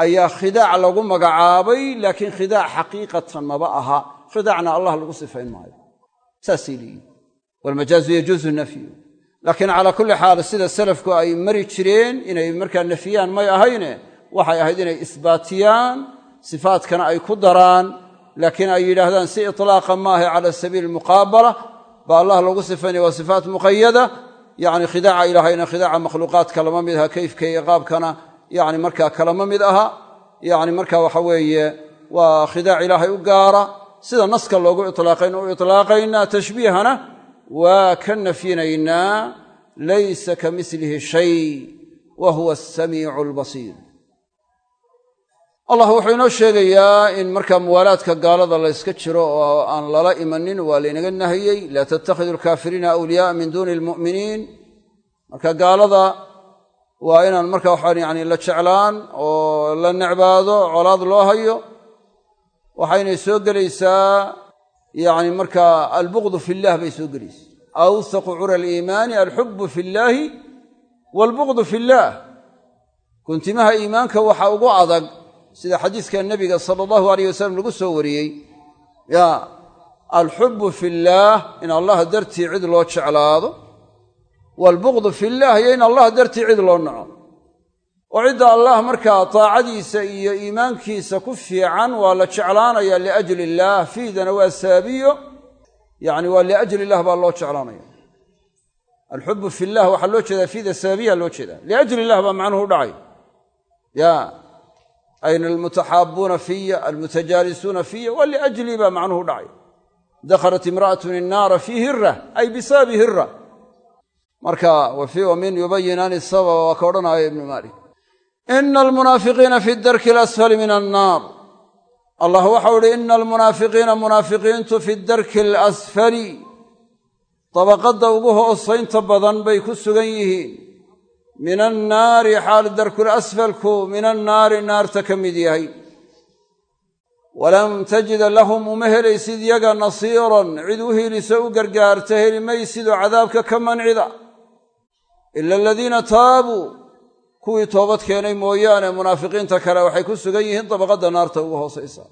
ayaa khidaac lagu magacaabay laakiin khidaac xaqiiqatan maba aha. Khidaacna allah lagu sifayn maayo. Saasay leeyihiin walmajaazu yajuusu nafyu. Laakiin calaa kulli xaal sida salafku ay mari jireen inay markaa nafiyaan may ahayne waxay ahayd inay isbaatiyaan sifaadkana ay ku daraan laakiin ay yidhaahdaan si itlaaqa maaha cala sabiili muqaabala. Baa allah lagu sifaynaya waa sifaat muqayada yacni khidaaca ilaahayna khidaaca makhluuqaadka lama mid aha kayfka iyo qaabkana yacni markaa kalama mid aha. Yacni marka waxa weeye waa khidaac ilaahay u gaara. Sida naska loogu itlaaqayn u itlaaqaynaa tashbiihana waa ka nafyinaynaa laysa ka milihi shay wa huwa asamiicu albasiir allah wuxuu inoo sheegayaa in markaa muwaalaadka gaalada layska jiro oo aan lala imanin waa laynaga nahiyey laa tattakhidu alkaafiriina awliyaaa min duuni almu'miniin marka gaalada waa inaan marka waxaan yani la jeclaan oo la necbaado colaad loo hayo waxaynay soo gelaysaa yani markaa albuqdu fi llah bay soo gelaysaa. Awsaqu cura aliimaani alxubu fi llaahi waalbuqdu fi kuntimaha iimaanka waxa ugu adag sida xadiiska nebiga sala allahu alayh wasalam lagu soo wariyey ya alxubu fi illaah in allah dartii cid loo jeclaado waalbuqdu fi illaah iyo in allah dartii cid loo naco oo cidda allah markaa taacadiisa iyo iimaankiisa ku fiican waa la jeclaanaya liajli illaah fiidana waa saabiyo yacni waa liajli illah baa loo jeclaanaya alxubu fi llah waxaa loo jeedaa fiida saabiya loo jeedaa liajli illah baa macnuhu dhacay ya ayna almutaxaabuuna fiya almutajaalisuuna fiya waa liajlii baa macnuhu dhacay dakhalat marka wa min yubayinaani sababa waa ka odhanaya ibnu maalik. Ina almunaafiqiina fi darki alasfali min annaar. Allah waxau ihi ina almunaafiqiina munaafiqiintu fi darki alasfali. Dabaqadda ugu hoosaynta badan bay ku sugan yihiin. Min annaari xaal darkulasfalku min annaari naarta ka mid yahay. Walam tajida lahum uma helaysid yaga nasiiran cid u heliso u gargaarta heli maysidoo cadaabka ka mancida ila aladiina taabuu kuwii toobad keenay mooyaane munaafiqiinta kale waxay ku sugan yihiin dabaqadda naarta ugu hoosaysa.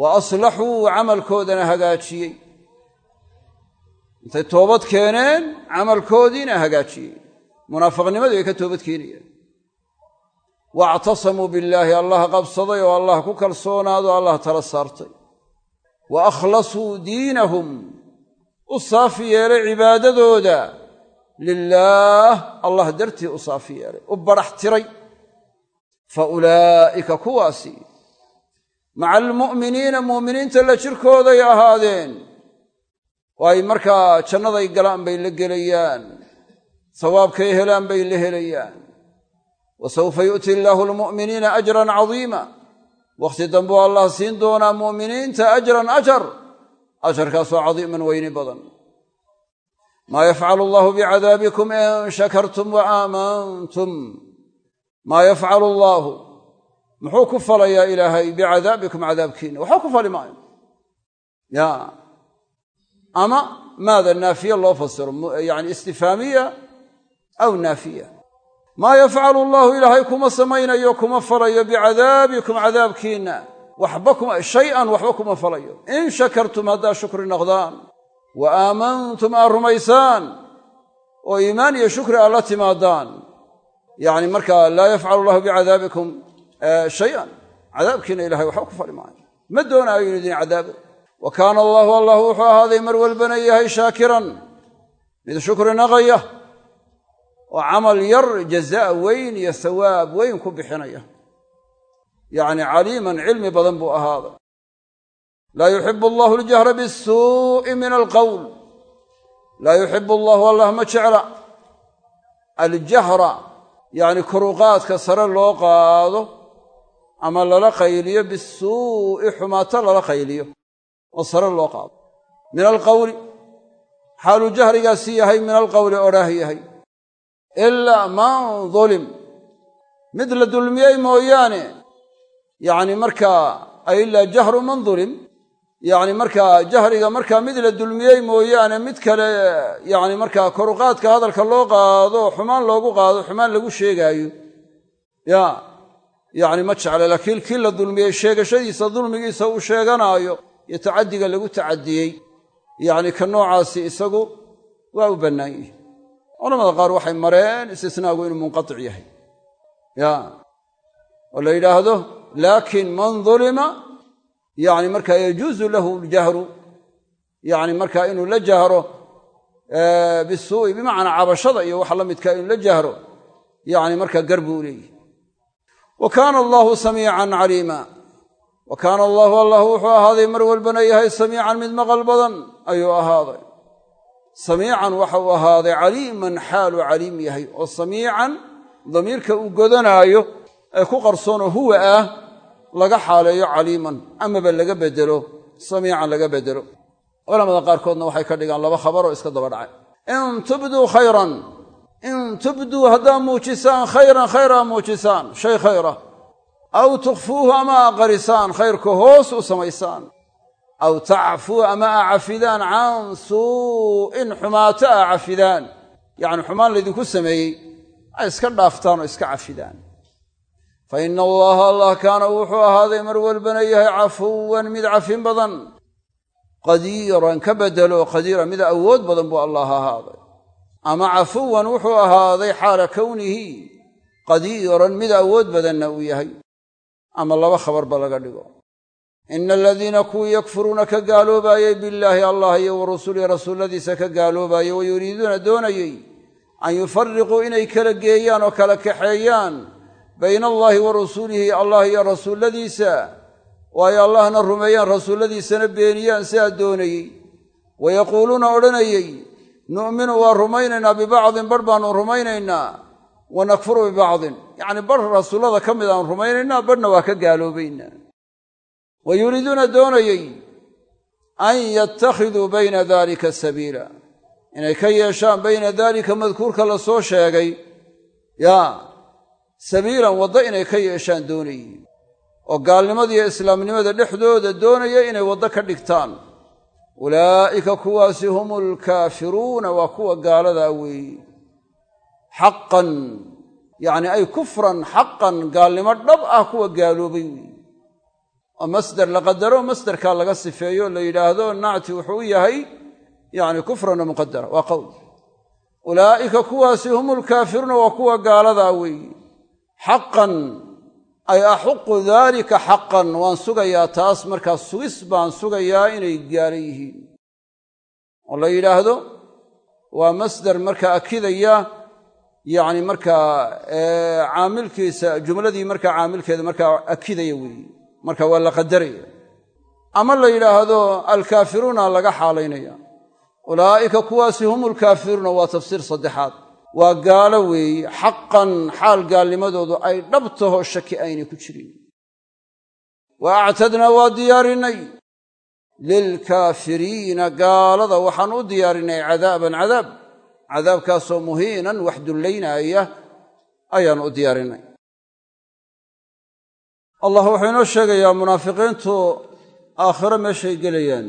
Wa aslaxuu camalkoodana hagaajiyey. Intay toobad keeneen camalkoodiina hagaajiyey. Munaafiqnimadii bay ka toobad keenayaan waactasamuu billaahi allah qabsaday oo allah ku kalsoonaado allah tala saartay. Wa akhlasuu diinahum u saafi yeelay cibaadadooda lilaah allah dartii u saafi yeelay u badhax tiray fa ulaa'ika kuwaasi maca almu'miniina mu'miniinta la jirkooday ahaadeen oo ay markaa jannaday galaan bay la gelayaan sawaabkay helaan bay la helayaan wa sawfa yu'ti illaahu almu'miniina ajran cadiima wakhti dambuu allah siin doonaa mu'miniinta ajran ajar ajarkaasoo cadiiman weyni badan maa yafcalu allahu bicadaabikum in shakartum wa aamantum maa yafcalu allaahu muxuu ku falayaa ilaahay bicadaabikum cadaabkiinna waxba ku fali maayo ya ama maada naafiya loo fasiro yani istifaamiya aw naafiya maa yafcalu allaahu ilaahay kuma samaynayo kuma falayo bicadaabikum cadaabkiinna waxba kuma shay-an waxba kuma falayo in shakartum haddaa shukri noqdaan wa aamantum aad rumaysaan oo iimaan iyo shukri aad la timaadaan. Yacni markaa laa yafcalu allahu bicadaabikum shay-an. Cadaabkiina ilahay waxba ku fali maayo. Ma doonaayo inu idin cadaabo wa kaana allahu allah wuxuu ahaaday mar walbana yahay shaakiran. Mid shukri naqaya oo camal yar jazaa weyn iyo sawaab weyn ku bixinaya. Yacni caliiman cilmi badan buu ahaaday laa yuxibu allahu aljahra bisuu'i min alqowl laa yuxibu allahu allah ma jecla aljahra yacni koruqaadka sare loo qaado ama lala qayliyo bisuu'i xumaato lala qayliyo oo sare loo qaado min alqowli xaaluu jahrigaasi yahay min alqowli odhaah yahay ilaa man dulim mid la dulmiyey mooyaane yacni markaa ay ilaa jahru man dulim yacni markaa jahriga markaa mid la dulmiyey mooyaane mid kale yacni markaa koruqaadka hadalka loo qaado xumaan loogu qaado xumaan lagu sheegaayo. Ya yacni ma jecla laakiin kii la dulmiyey sheegashadiisa dulmigiisa uu sheeganaayo iyo tacaddiga lagu tacadiyey. Yacni ka noocaasi isagu waa u bannaan yihi culamada qaar waxay mareen istisnaagu inuu munqatic yahay. Ya oo la yidhaahdo laakin man dulima yani markaa yajuusu lahu ljahru yani markaa inuu la jahro bisuu'i bimacnaa cabashada iyo waxa la midkaa inuu la jahro yani markaa gar buu leeyihi wa kaana allahu samiican caliima. Wa kaana allahu allah wuxuu ahaaday mar walbana yahay samiican mid maqal badan ayuu ahaaday. Samiican waxa uu ahaaday caliiman xaaluu caliim yahay oo samiican damiirka uu godanaayo ee ku qarsoonoo huwa ah laga xaaleeyo caliiman amaba laga bedelo samiican laga bedelo. Culamada qaarkoodna waxay ka dhigaan laba khabaroo iska daba dhacay. In tubduu khayran in tubduu haddaa muujisaan khayran khayraa muujisaan shay khayra. Aw tukhfuuhu ama aa qarisaan khayrka hoos u samaysaan. Aw tacfuu ama aa cafidaan can suu'in xumaato aa cafidaan. Yacni xumaan laydinku sameeyey ay iska dhaaftaan oo iska cafidaan fa ina allaha allah kaana wuxuu ahaaday mar walbana yahay cafuwan mid cafin badan. Qadiiran ka bedelo qadiira mid awood badan buu allah ahaaday. Ama cafuwan wuxuu ahaaday xaala kownihi qadiiran mid awood badanna uu yahay. Ama laba khabarba laga dhigo. Ina aladiina kuwii yakfuruuna ka gaaloobaayey billaahi allah iyo wa rusulihi rasuulladiisa ka gaaloobaayey wa yuriiduuna doonayey an yufariquu inay kala geeyaan oo kala kaxeeyaan bayna allaahi wa rasuulihi allah iyo rasuulladiisa. Waayo allahna rumeeyaan rasuulladiisana beeniyaan sidaa doonayey. Wa yaquuluuna odhanayey nu'minu waa rumaynaynaa bibacdin barh baannu rumaynaynaa. Wa nakfuru bibacdin. Yacni barh rasuullada ka mid aan rumaynaynaa barhna waa ka gaaloobaynaa wa yuriiduuna doonayey an yattakhiduu bayna daalika sabiila. Inay ka yeeshaan bayna daalika madkuurka la soo sheegay sabiilan waddo inay ka yeeshaan doonayey oo gaalnimadiiyo islaamnimada dhexdooda doonaya inay waddo ka dhigtaan. Ulaa'ika kuwaasi hum alkaafiruuna waa kuwa gaaladaa weeye xaqan yacni ay kufran xaqan gaalnimo dhab ah kuwa gaaloobay weeye oo masder la qadaro masderkaa laga sifeeyo la yidhaahdo nacti wuxuu u yahay yacni kufran muqadara waa qowl. Ulaa'ika kuwaasi hum alkaafiruuna waa kuwa gaaladaa weeye xaqan ay axuqu daalika xaqan waan sugayaa taas markaa sugis baan sugayaa inay gaala yihiin. Oo la yidhaahdo waa masdar markaa akidaya yacni markaa caamilkiisa jumladii markaa caamilkeeda markaa akidaya weeye marka waa la qadaraya. Ama la yidhaahdo alkaafiruuna laga xaalaynaya. Ulaa'ika kuwaasi hum lkaafiruuna waa tafsiir saddexaad waa gaalo weeye xaqan xaal gaalnimadoodu ay dhabtaho shaki aynay ku jirin. Wa actadnaa waa diyaarinay. Lilkaafiriina gaalada waxaan u diyaarinay cadaaban cadaab. Cadaabkaasoo muhiinan wax dullaynaaya ayaan u diyaarinay. Allah wuxuu inoo sheegayaa munaafiqiintu aakhiro meeshay gelayaan.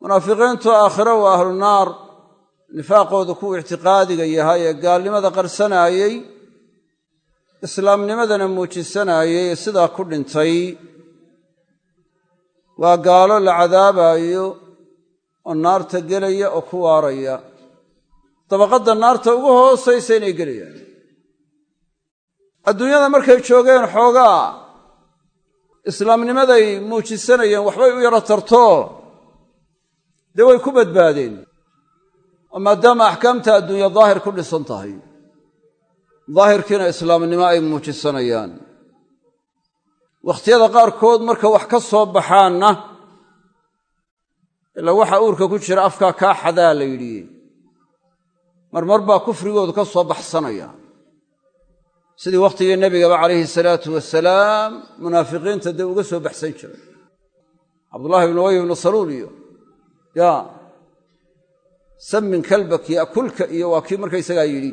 Munaafiqiintu aakhiro waa ahlu naar nifaaqoodu kuwa ictiqaadiga yahay ee gaalnimada qarsanaayey islaamnimadana muujisanaayey ee sidaa ku dhintay waa gaalo la cadaabaayo oo naarta gelaya oo ku waaraya. Dabaqadda naarta ugu hoosaysa inay gelayaan. Adduunyada markay joogeen xoogaa islaamnimaday muujisanayeen waxbay u yaro tarto dee way ku badbaadeen oo maadaama axkaamta adduunya daahir ku dhisan tahay daahirkiina islaamnimo ay muujisanayaan. Wakhtiyada qaarkood marka wax ka soo baxaanna ilaa waxa uurka ku jira afkaa kaa xadaa la yidhi marmar baa kufrigoodu ka soo baxsanaya sidii wakhtigii nebigaba calayhi salaatu wasalaam munaafiqiinta dee uga soo baxsan jiray. Cabdullahi ibnu ubay ibnu saluul iyo ya samin kalbak ya'kulka iyo waa kii markaysagaa yidhi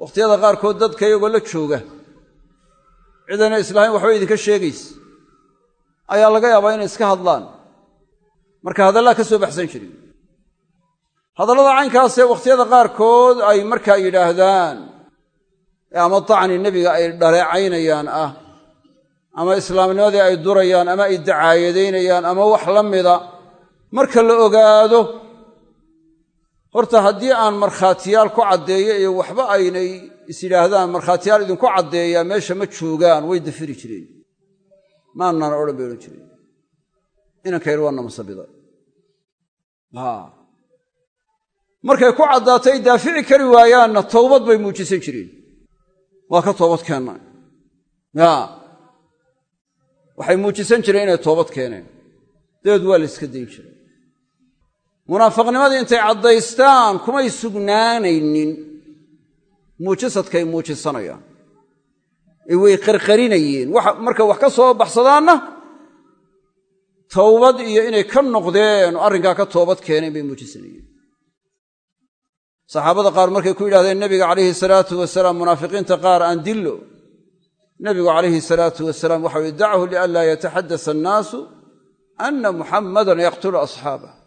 wakhtiyada qaarkood dadka iyagoo la jooga cidayna islaahayn waxba idinka sheegaysa ayaa laga yaabaa inay iska hadlaan. Marka hadallaa ka soo baxsan jirin hadallada caynkaasee wakhtiyada qaarkood ay markaa yidhaahdaan ama dacni nebiga ay dhaleecaynayaan ah ama islaamnimadii ay durayaan ama ay dacaayadaynayaan ama wax la mida marka la ogaado horta haddii aan markhaatiyaal ku caddeeyo iyo waxba aynay is yidhaahdaan markhaatiyaal idinku caddeeyaa meesha ma joogaan way dafiri jireen. Maanaan odhan bay odhan jireen. Inanka yar waa namasabida markay ku caddaatay daafici kari waayaanna towbad bay muujisan jireen. Waa ka toobad keennay ya waxay muujisan jireen inay toobad keeneen. Dabeed waa la iska dayn jiray munaafiqnimadii intay caddaystaan kumay sugnaanaynin. Muujisadkay muujisanayaan. Way qarqarinayeen. Markay wax ka soo baxsadaanna towbad iyo inay ka noqdeen arrinkaa ka toobad keeneen bay muujisanayeen. Saxaabada qaar markay ku yidhahdeen nebiga calayhi salaatu wasalaam munaafiqiinta qaar aan dillo. Nebigu calayhi salaatu wasalaam waxau yihi dachu lianlaa yataxadasa annaasu anna muxammadan yaqtulu asxaabah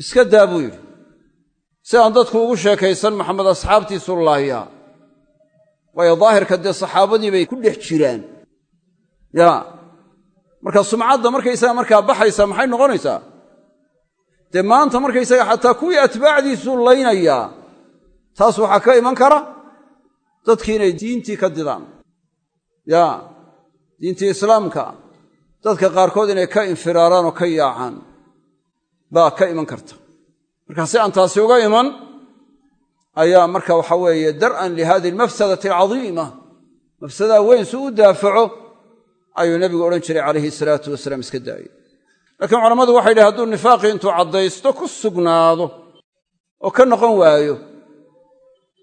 iska daa buu yidhi. Si aan dadku ugu sheekaysan maxamed asxaabtiisu laayaa waayo daahirka dee saxaabadii bay ku dhex jiraan. Ya marka sumcadda markaysaga markaa baxaysa maxay noqonaysaa? Dee maanta markaysaga xataa kuwii atbaacdiisuu laynayaa taas waxaa ka iman kara dadkii inay diintii ka didaan. Ya diintii islaamka dadka qaarkood inay ka infiraaraan oo ka yaacaan baa ka iman karta. Marka si aan taasi uga iman ayaa marka waxa weeye dar'an lihadihi almafsadati alcadiima mafsadaa weyn si u daafaco ayuu nebigu odhan jiray calayhi salaatu wasalaam iska daayey laakiin culammadu waxay yidhahen hadduu nifaaqii intuu caddaysto ku sugnaado oo ka noqon waayo.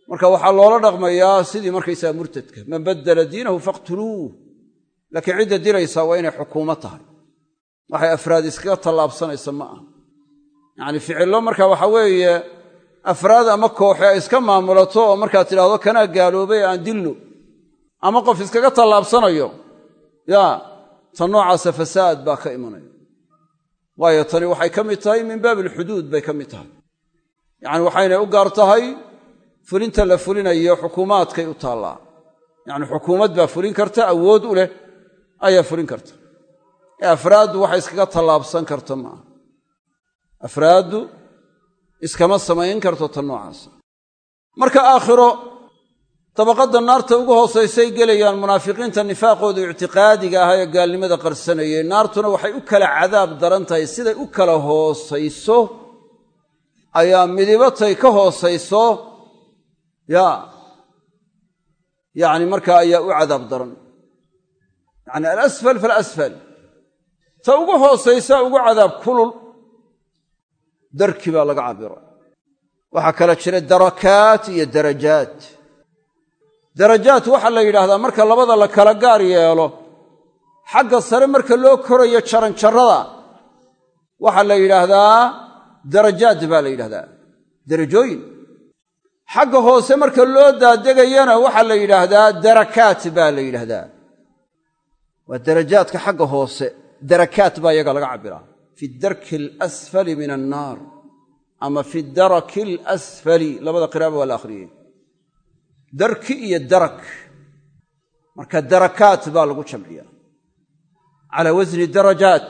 Marka waxaa loola dhaqmayaa sidii markaysaa murtadka man baddala diinahu faqtuluuh. Laakiin cidda dilaysaa waa inay xukuumo tahay. Waxay afraad iskaga tallaabsanaysa ma aha yacni ficillo marka waxa weeye afraad ama kooxe ay iska maamulato oo markaad tidhaahdo kanaa gaaloobay aan dillo. Ama qof iskaga tallaabsanayo yaa tan noocaasa fasaad baa ka imanaya waayo tani waxay ka mid tahay min baabi alxuduud bay ka mid tahay. Yacni waxaynay u gaar tahay fulinta la fulinayo xukuumaadkay u taallaa. Yacni xukuumad baa fulin karta awood u leh ayaa fulin karta. Ee afraaddu waxay iskaga tallaabsan karta maaha afraaddu iskama samayn karto tan noocaasa marka aakhiro dabaqadda naarta ugu hoosaysay gelayaan munaafiqiinta nifaaqooda ictiqaadiga ahaa ee gaalnimada qarsanayay. Naartuna waxay u kala cadaab daran tahay. Siday u kala hoosayso ayaa midibatay ka hoosayso ya yacni markaa ayaa u cadaab daran. Yacni alasfal falasfal. Ta ugu hoosaysa ugu cadaab kulul darki baa laga cabira waxaa kala jira darakaat iyo darajaat. Darajaat waxaa la yidhaahdaa marka labada la kala gaar yeelo xagga sare marka loo korayo jaranjarrada waxaa la yidhaahdaa darajaat baa la yidhahdaa derajooyin xagga hoose marka loo daadegayana waxaa la yidhaahdaa darakaat baa la yidhaahdaa. Waa darajaadka xagga hoose. Darakaat baa iyaga laga cabbiraa fi darki alasfali min annaar ama fi daraki alasfali labada qiraaba waa la akhriyey. Darki iyo darak. Marka darakaat baa lagu jamciya. Calaa wasni darajaat.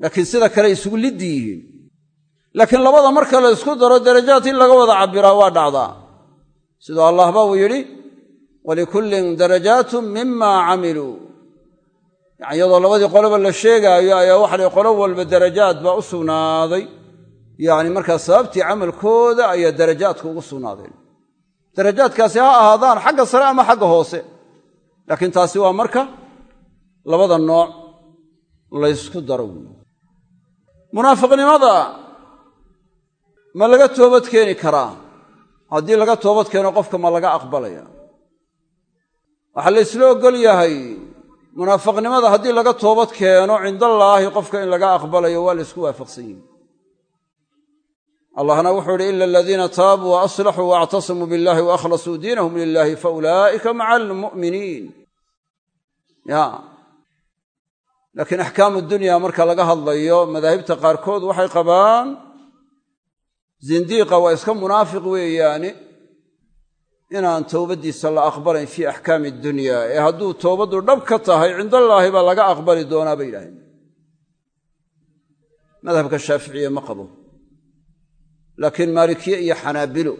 Laakiin sida kale isugu liddi yihiin. Laakiin labada marka la ysku daro darajaat in laga wada cabbiraa waa dhacdaa. Siduu allahba uu yidhi walikullin darajaatun mima camiluu iyadoo labadii qoloba la sheegaayo ayaa waxa la qolo walba darajaad baa u sugnaaday. Yacni markaa sababtii camalkooda ayaa darajaadka ugu sugnaadeen. Darajaadkaasi ha ahaadaan xagga sare ama xagga hoose. Laakiin taasi waa marka labada nooc laysku daro weyi munaafiqnimada ma laga toobad keeni karaa. Haddii laga toobad keeno qofka ma laga aqbalaya. Waxaa la ysla ogol yahay munaafiqnimada haddii laga toobad keeno cindallaahi qofka in laga aqbalayo waa la ysku waafaqsan allahna wuxuu idhi ila aladiina taabuu wa aslaxuu waactasamuu billahi wa akhlasuu diinahum lilahi fa maca almu'miniin ya. Laakiin axkaamu dunya marka laga hadlayo madaahibta qaarkood waxay qabaan zindiiqa waa iska munaafiq weeyaane inaan towbaddiisa la aqbalayn fii axkaami dunya ee hadduu toobaddu dhab ka tahay cindallaahi baa laga aqbali doonaa bay yidhaaheen madhabka shaaficiye ma qabo. Laakiin maalikiye iyo xanaabilo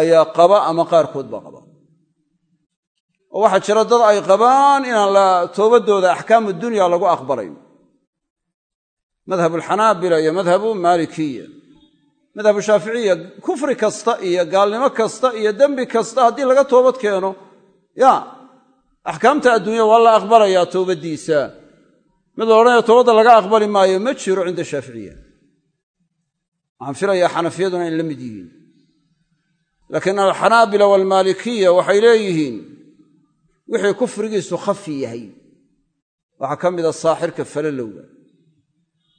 ayaa qaba ama qaarkood baa qaba. Oo waxaa jira dad ay qabaan inaan la toobaddooda axkaamu dunya lagu aqbalayn. Madhabu alxanaabila iyo madhabu maalikiya madhabu shaaficiya kufri kasta iyo gaalnimo kasta iyo dembi kasta haddii laga toobad keeno ya axkaamta adduunya waa la aqbalayaa toobaddiisa. Mid la odhanaya toobadda laga aqbali maayo ma jiro cinda shaaficiya waxaan filayaa xanafiyaduna in la mid yihiin. Laakiin alxanaabila waalmaalikiya waxay leeyihiin wixii kufrigiisu khafi yahay. Waxaa ka mida saaxirka falalowga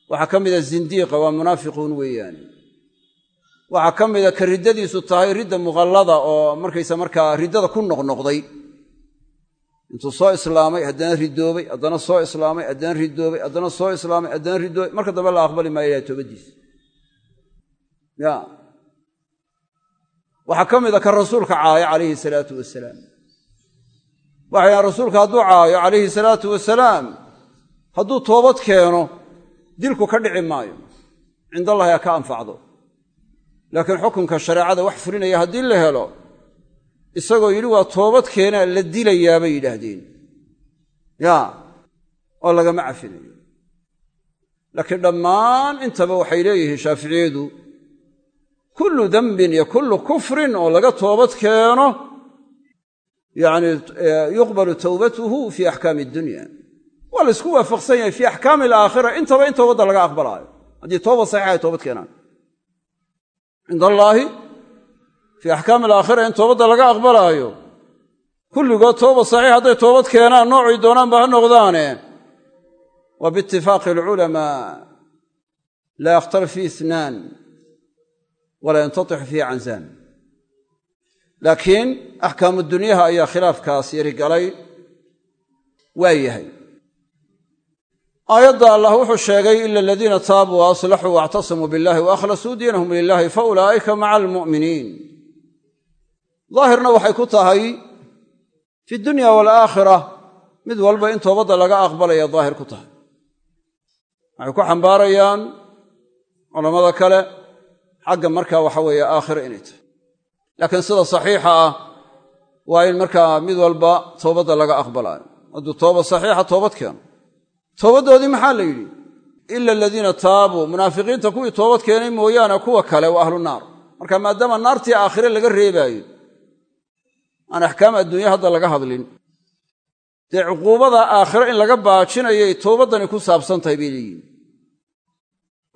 waxaa ka mida zindiiqa waa munaafiquun weeyaane waxaa ka mida ka riddadiisu tahay ridda muqallada oo markaysa markaa riddada ku noqnoqday. Intuu soo islaamay haddana ridoobay haddana soo islaamay haddana ridoobay haddana soo islaamay haddana ridoobay marka dambe la aqbali maayo ilahay toobaddiisa ya. Waxaa ka mida ka rasuulka caaya calayhi salaatu wasalaam. Waxay rasuulka hadduu caayo calayhi salaatu wasalaam hadduu toobad keeno dilku ka dhici maayo. Cindallahi ha ka anfacdo laakiin xukunka shareecada wax fulinaya haddii la helo isagoo yidhi waa toobad keenaa la dilayaa bay yidhaahdeen. Ya oo lagama cafinayo. Laakiin dhammaan intaba waxay leeyihiin shaaficiyadu kullu dembin iyo kullu kufrin oo laga toobad keeno yacni yuqbalu towbatuhu fii axkaami addunya. Waa la ysku waafaqsan yahay fii axkaami alaakhira intaba in toobadda laga aqbalaayo. Haddii toobad saxiixa ay toobad keenaan cinda allaahi fii axkaami alaakhira in toobadda laga aqbalaayo kulligood toobad saxiix hadday toobad keenaan noocay doonaanba ha noqdaane wa biitifaaqi alculamaa laa yakhtalif fii itnaan walaa yantatix fiihi canzaan laakiin axkaamu dunyaha ayaa khilaafkaas yari galay waa yahay aayadda allah wuxuu sheegay ila aladiina taabuu wa aslaxuu waactasamuu billahi wa akhlasuu diinahum lilahi fa ulaa'ika maca almu'miniin daahirna waxay ku tahay fi dunya waalaakhira mid walba in toobadda laga aqbalaya daahir ku tahay. Waxay ku xambaarayaan culammada kale xagga markaa waxa weeye aakhira inay tahay. Laakiin sida saxiixa ah waa in markaa mid walba toobadda laga aqbalaayo hadduu tooba saxiixa toobad keeno toobaddoodii maxaa la yidhi? Ila aladiina taabuu. Munaafiqiinta kuwii toobad keenay mooyaane kuwa kale waa ahlu naar. Marka maadaama naartii aakhire laga reebaayo aan axkaam adduunye hadda laga hadlin dee cuquubada aakhire in laga baajinayay towbaddani ku saabsan tahay bay leeyihiin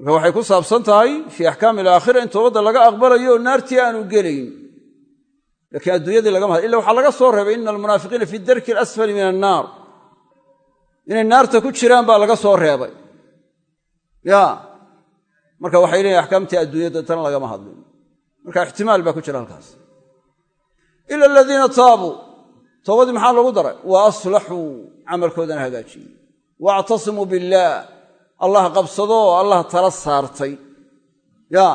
marka waxay ku saabsan tahay fii axkaami alaakhira in toobadda laga aqbalayo naartii aanu gelayn. Laakiin adduunyadii lagama hadl illa waxaa laga soo reebay ina almunaafiqiina fi darki alasfali min annaar inay naarta ku jiraan baa laga soo reebay. Ya. Marka waxay leeyihiin axkaamtii adduunyada tan lagama hadlin. Marka ixtimaal baa ku jira halkaas. Ila aladiina taabuu toobadii maxaa loogu daray? Wa aslaxuu camalkoodana hagaajiyey. Waactasimuu billaah allah qabsadoo allah tala saartay. Ya.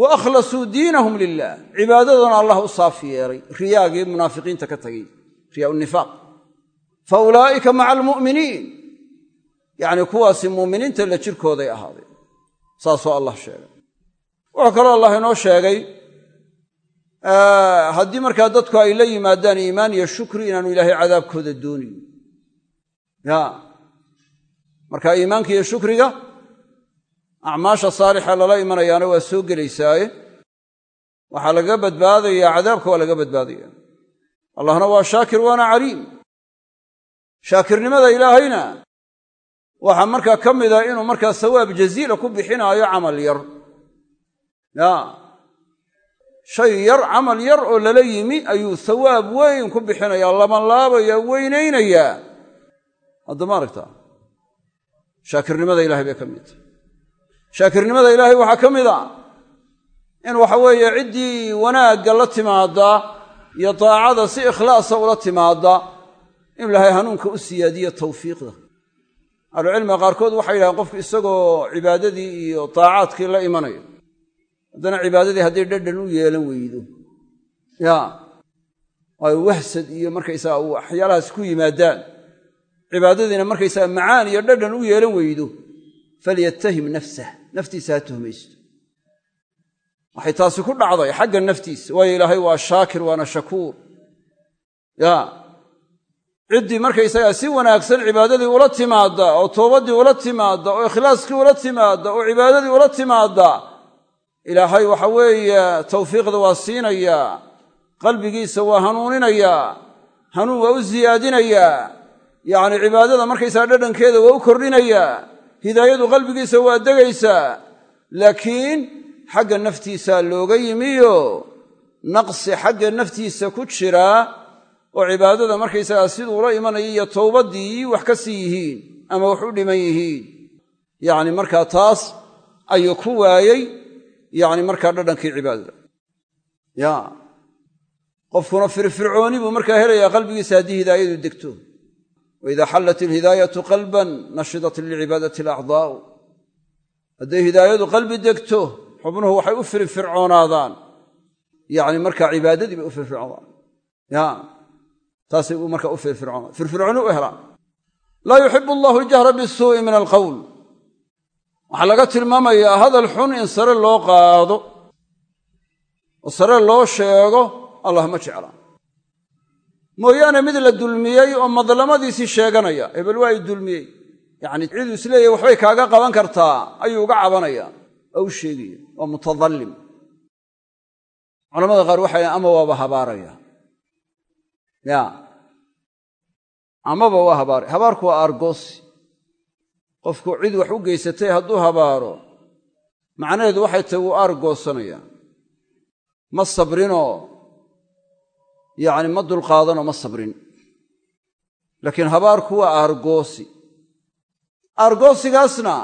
Wa akhlasuu diinahum lilah cibaadadana allah u saafi yeelay riyaagii munaafiqiinta ka tagay. Riyaa nifaaq fa ulaa'ika maca almu'miniin yacnii kuwaasi muuminiinta la jirkooday ahaadeen saasoo allah sheegay wuxuu kaloo allah inoo sheegay haddii markaa dadku ay la yimaadaan iimaan iyo shukri inaanu ilaahay cadaabkooda doonayn ya marka iimaanka iyo shukriga acmaasha saalixa lala imanayaana waa soo gelaysaaye waxaa laga badbaadayaa cadaabka waa laga badbaadaya allahna waa shaakir waana caliim shaakirnimada ilaahayna waxaa markaa ka mida inuu markaa sawaab jaziila ku bixinaayo camal yar. Ya shay yar camal yar oo lala yimi ayuu sawaab weyn ku bixinayaa labanlaabaya weynaynayaa hadda ma aragtaa? Shaakirnimada ilahay bay ka mid tahay. Shaakirnimada ilaahay waxaa ka mid a in waxa weeye ciddii wanaagga la timaadda iyo daacada si ikhlaasa ula timaadda in ilaahay hanuunka u siyaadiyo tawfiiqda. Ahlucilmiga qaarkood waxay yidhahdeen qofku isagoo cibaadadii iyo daacaadkii la imanayo. Haddana cibaadadii hadday dhadhan u yeelan weydo. Ya. Ay wahsad iyo markaysaga waxyaalahaas ku yimaadaan. Cibaadadiina markaysaga macaan iyo dhadhan u yeelan weydo. Falyatahim nafsah. Naftiisa ha tuhmaysto. Waxay taasi ku dhacday xagga naftiisa. Waayo ilaahay waa shaakir waana shakuur. Ya ciddii markaysagaa si wanaagsan cibaadadii ula timaadda oo toobaddii ula timaadda oo ikhlaaskii ula timaadda oo cibaadadii ula timaadda. Ilaahay waxa weeye tawfiiqda waa siinayaa qalbigiisa waa hanuuninayaa hanuun waa u siyaadinayaa yacni cibaadada markaysaga dhadhankeeda waa u kordhinayaa hidaayadu qalbigiisa waa degaysaa laakiin xagga naftiisaa looga yimiyo naqsi xagga naftiisa ku jiraa oo cibaadada markaysagaa siduu la imanaya iyo towbaddii wax ka sii yihiin ama wax u dhiman yihiin. Yacni markaa taas ayuu ku waayey yacni markaa dhadhankii cibaadada. Ya qofkuna firfircooni buu markaa helayaa qalbigiisa haddii hidaayadu degto. Waidaa xallat ilhidaayatu qalban nashidat lilcibaadati alacdaa'u hadday hidaayadu qalbi degto xubnuhu waxay u firfircoonaadaan. Yacni markaa cibaadadii bay u firfircoonaan taasay markaa u firfircoonaan firfircooni u helaan laa yuxibu allahu aljahra bisuu'i min alqowl waxaa laga tilmaamayaa hadal xun in sare loo qaado oo sare loo sheego allah ma jecla mooyaane mid la dulmiyey oo madlamadiisii sheeganaya hebel waa i dulmiyey. Yacni ciduu isleeyahy waxbay kaaga qaban kartaa ayuu uga cabanaya oo u sheegaya waa mutadallim. Culamada qaar waxay ama waaba habaaraya ya. Amaba waa habaaraya habaarku waa aargoosi qofku cid wax u geysatay hadduu habaaro macnaheedu waxay tahay wuu aargoosanaya ma sabrinoo yacni ma dulqaadanoo ma sabrin. Laakiin habaarku waa aargoosi aargoosigaasna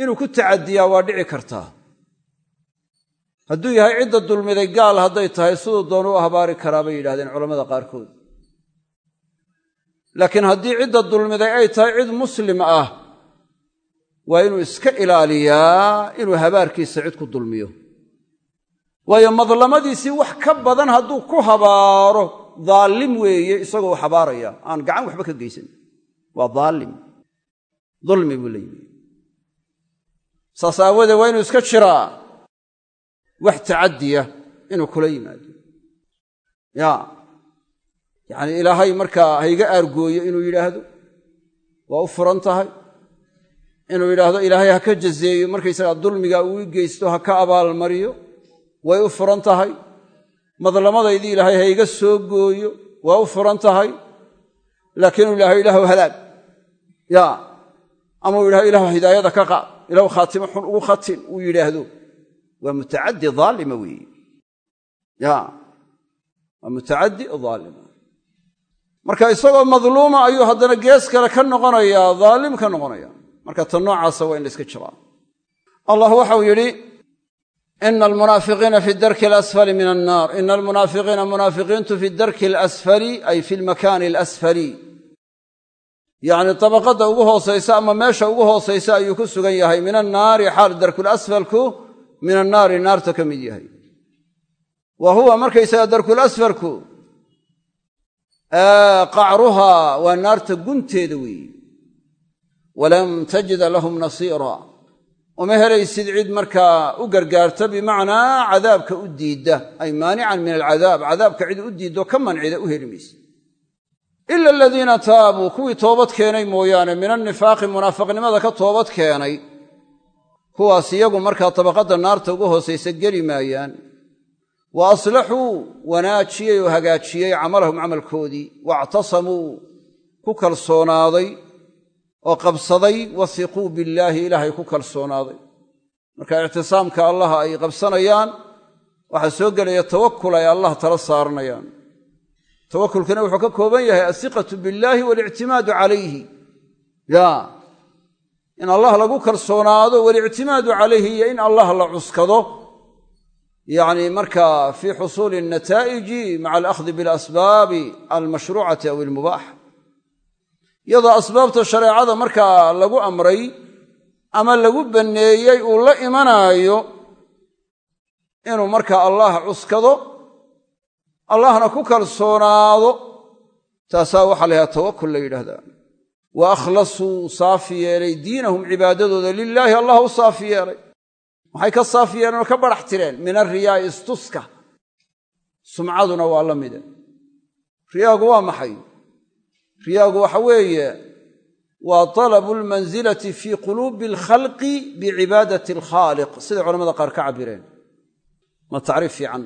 inuu ku tacadiyaa waa dhici kartaa hadduu yahay cidda dulmiday gaal hadday tahay siduu doonu u habaari karaa bay yidhahdeen culammada qaarkood. Laakiin haddii cidda dulmiday ay tahay cid muslim ah waa inuu iska ilaaliyaa inuu habaarkiisa cid ku dulmiyo. Waayo madlamadiisii wax ka badan hadduu ku habaaro daallim weeye isagoo habaaraya. Aan gacan waxba ka geysan. Waa daallim dulmi buu la aawoodee waa inuu iska jiraa wax tacaddiya inuu kula yimaado. Ya yacni ilaahay markaa hayga aargooyo inuu yidhaahdo waa u furan tahay. Inuu yidhaahdo ilaahay ha ka jazeeyo markaysagaa dulmiga uu geysto ha ka abaalmariyo way u furan tahay. Madlamadaydii ilaahay ha iga soo gooyo waa u furan tahay. Laakiin uu ilahay ilaahu halaag. Ya ama uu yidhahdo ilahu hidaayada ka qaad ilahu khaatimo xun ugu khatin uu yidhaahdo waa mutacaddi aalima weeye ya marka isagoo madluuma ayuu haddana gees kale ka noqonayaa daalim ka noqonaya marka tan noocaasa waa in la iska jiraa allah waxau yidhi ina almunaafiqiina fi darki alasfali min annaar ina almunaafiqiina munaafiqiintu fi darki alasfali ay fi lmakaani alasfali yacni tabaqadda ugu hoosaysa ama meesha ugu hoosaysa ayuu ku sugan yahay min annaari xaal darkulasfalku min annaari naarta ka mid yahay. Wa huwa markaysaga darkulasfalku qacruhaa waa naarta gunteeda weeye. Walam tajida lahum nasiira. Uma helaysid cid markaa u gargaarta bimacnaa cadaabka u diidda. Ay maanican min alcadaab cadaabka cid u diiddo ka mancida u heli mayse ila aladiina taabuu kuwii toobad keenay mooyaane min annifaaqi munaafiqnimada ka toobad keenay kuwaas iyagu markaa tabaqadda naarta ugu hoosaysa geli maayaan. Wa aslaxuu wanaajiyey oo hagaajiyey camalahum camalkoodii. Waactasamuu ku kalsoonaaday oo qabsaday. Wasiquu billaahi ilaahay ku kalsoonaaday. Marka ictisaamka allaha ay qabsanayaan waxaa soo gelaya tawakul ay allah tala saaranayaan tawakulkana wuxuu ka kooban yahay asiqatu billaahi waalictimaadu calayhi. Ya in allah lagu kalsoonaado walictimaadu calayhi iyo in allah la cuskado. Yacni marka fii xusuuli nataa'iji maca alakhdi bilasbaabi almashruucati aw ilmubaax iyadoo asbaabta shareecada markaa lagu amray ama lagu banneeyey uu la imanaayo inuu markaa allah cuskado allahna ku kalsoonaado taasaa waxaa la yidhaha tawakul la yidhaahdaa wa akhlasuu saafi yeelay diinahum cibaadadooda lilaahi allah u saafi yeelay. Maxay ka saafi yeeleen oo ka barax tireen? Min alriyaa'i istuska. Sumcaduna waa la mide riyaagu waa maxay? Riyaagu waxa weeye waa talabu lmansilati fii quluubi alkhalqi bicibaadati alkhaaliq. Siday culamada qaar ka cabireen ma tacriif fiican.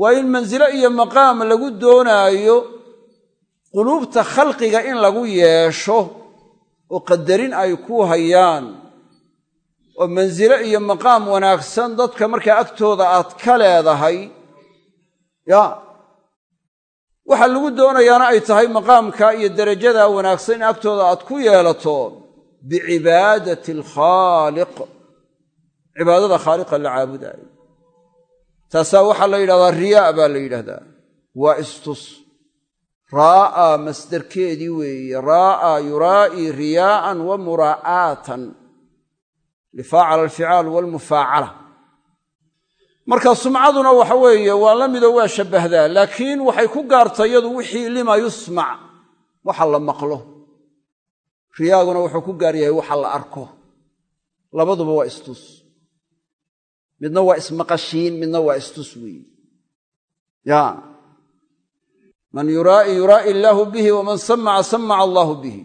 Waa in mansilo iyo maqaam lagu doonaayo quluubta khalqiga in lagu yeesho oo qadarin ay ku hayaan oo mansilo iyo maqaam wanaagsan dadka markaa agtooda aad ka leedahay ya waxaa lagu doonayaana ay tahay maqaamka iyo derajada wanaagsan in agtooda aad ku yeelato bicibaadati alkhaaliq cibaadada khaaliqa la caabudaayo taasaa waxaa la yidhahdaa riyaa baa la yidhahdaa. Waa istus raa'a masdarkeedii weeye raa'a yuraa'ii riyaa'an wa muraa'aatan lifaacala alficaal waalmufaacala marka sumcaduna waxa weeye waa la midoo waa shabbahdaa laakiin waxay ku gaartay iyadu wixii lima yusmac waxa la maqlo. Riyaaguna wuxuu ku gaar yahay waxa la arko. Labaduba waa istus. Midna waa ismaqashiin midna waa istus weeye. Ya man yuraa'i yuraa'i illaahu bihi waman samaca samaca allaahu bihi.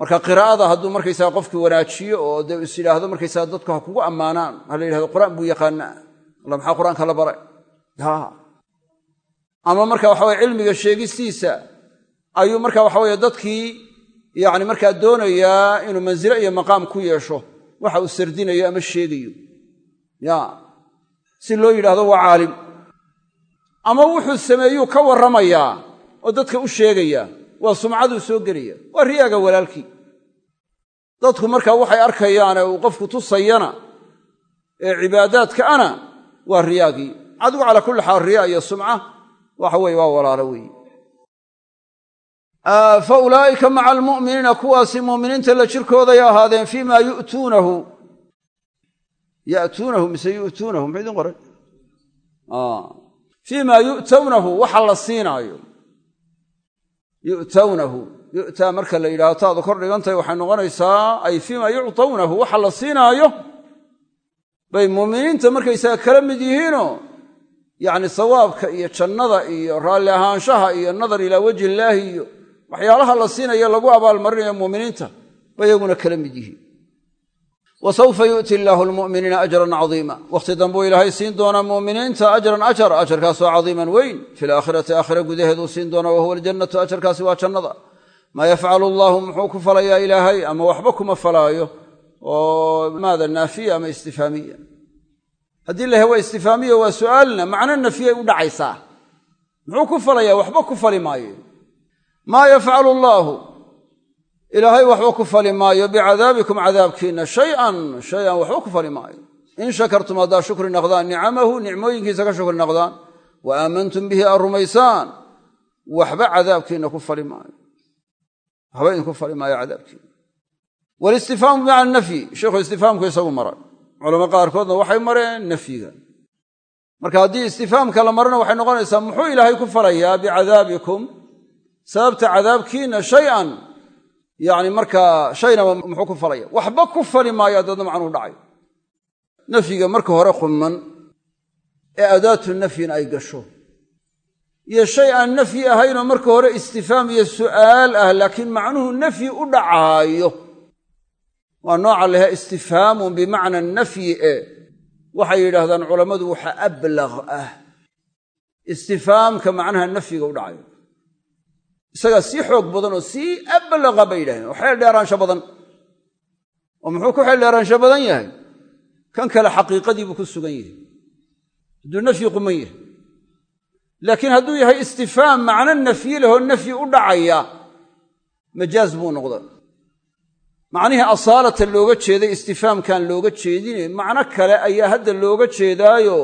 Marka qiraa'ada hadduu markaysaga qofkii wanaajiyo oo dee is yidhaahdo markaysaga dadku kugu ammaanaan ha la yidhahdo qur'aan buu yaqaanaa. Alla maxaa qur'aanka la baray? Ama marka waxaweye cilmiga sheegistiisa ayuu marka waxaweye dadkii yacni markaa doonayaa inuu mansilo iyo maqaam ku yeesho. Waxa uu sardinayo ama sheegayo. Ya si loo yidhaahdo waa caalim ama wuxuu sameeyuu ka warramayaa oo dadka u sheegaya waa sumcaduu soo gelaya waa riyaaga walaalkii. Dadku markaa waxay arkayaane uu qofku tusayana ee cibaadaadka ana waa riyaagii. Adigu calaa kulli xaal riyaa iyo sumca waxa weye waa walaalo weeye. Fa ulaa'ika maca almu'miniina kuwaasi mu'miniinta la jirkooday ahaadeen fii ma yu'tuunahu. Ya'tuunahu mise yu'tuunahu muxuu idin qoray fii ma yu'tawnahu waxa la siinaayo yu'tawnahu yu'taa marka la yidhahdo taadu kor dhigantahay waxay noqonaysaa ay fiima yuctawnahu waxa la siinaayo bay muuminiinta markaysaga kala mid yihiinoo yacni sawaabka iyo jannada iyo raalli ahaanshaha iyo nadar ilaa wajhi illaahi iyo waxyaalaha la siinayo lagu abaalmarinayo muuminiinta ba iyaguna kala mid yihiin wa sawfa yu'ti illaahu almu'miniina ajran cadiima wakhti dambuu ilaahay siin doonaa mu'miniinta ajran ajar ajarkaasoo cadiiman weyn. Fi laakhirati aakhira gudaheeduu siin doonaa wahuwa aljannatu ajarkaasi waa jannada. Maa yafcalu allaahu muxuu ku falayaa ilaahay? Ama waxba kuma falaayo? Oo maada naafiya ama istifaamiya? Haddii la waa istifaamiya waa su'aalna macno nafiyay u dhacaysaa. Muxuu ku falayaa waxba ku fali maayo. Maa ilaahay waxba ku fali maayo bicadaabikum cadaabkiinna. Shayan shayan waxba ku fali maayo. In shakartum haddaa shukri naqdaan nicamahu nicmooyinkiisa ka shukri naqdaan wa aamantum bihi aad rumaysaan waxba cadaabkiinna ku fali maayo. Waxba idinku fali maayo cadaabkiinna. Walistifhaamu bimacna nafyi. Sheikhu istifhaamku isagu maray. Culamo qaarkoodna waxay mareen nafyiga. Marka haddii istifhaamka la marana waxay noqonaysaa muxuu ilaahay ku falayaa bicadaabikum sababta cadaabkiinna yacni markaa shaynaba muxuu ku falaya. Waxba ku fali maayo addeedna macnuhu dhacayo nafyiga marka hore qumman ee adaatu nafyin ay gasho. Iyo shay aan nafyi ahaynoo marka hore istifhaam iyo su'aal ah laakiin macnuhu nafyi u dhacaayo. Waa nooca laha istifhaamun bimacna nafyi e. Waxay yidhaahdaan culammadu waxa ablaq ah. Istifhaamka macnaha nafyiga u dhacayo isagaa sii xoog badan oo sii ablaqa bay yidhahdeen. Oo xeel dheeraansho badan. Oo muxuu ku xeel dheeraansho badan yahay? Kan kale xaqiiqadii buu ku sugan yahay. Hadduu nafyi quman yahay. Laakiin hadduu yahay istifhaam macno nafyi lehoo nafyi u dhacaya majaaz buu noqda macnihii asaalatan looga jeeday istifhaamkan looga jeedine macno kale ayaa hadda looga jeedaayo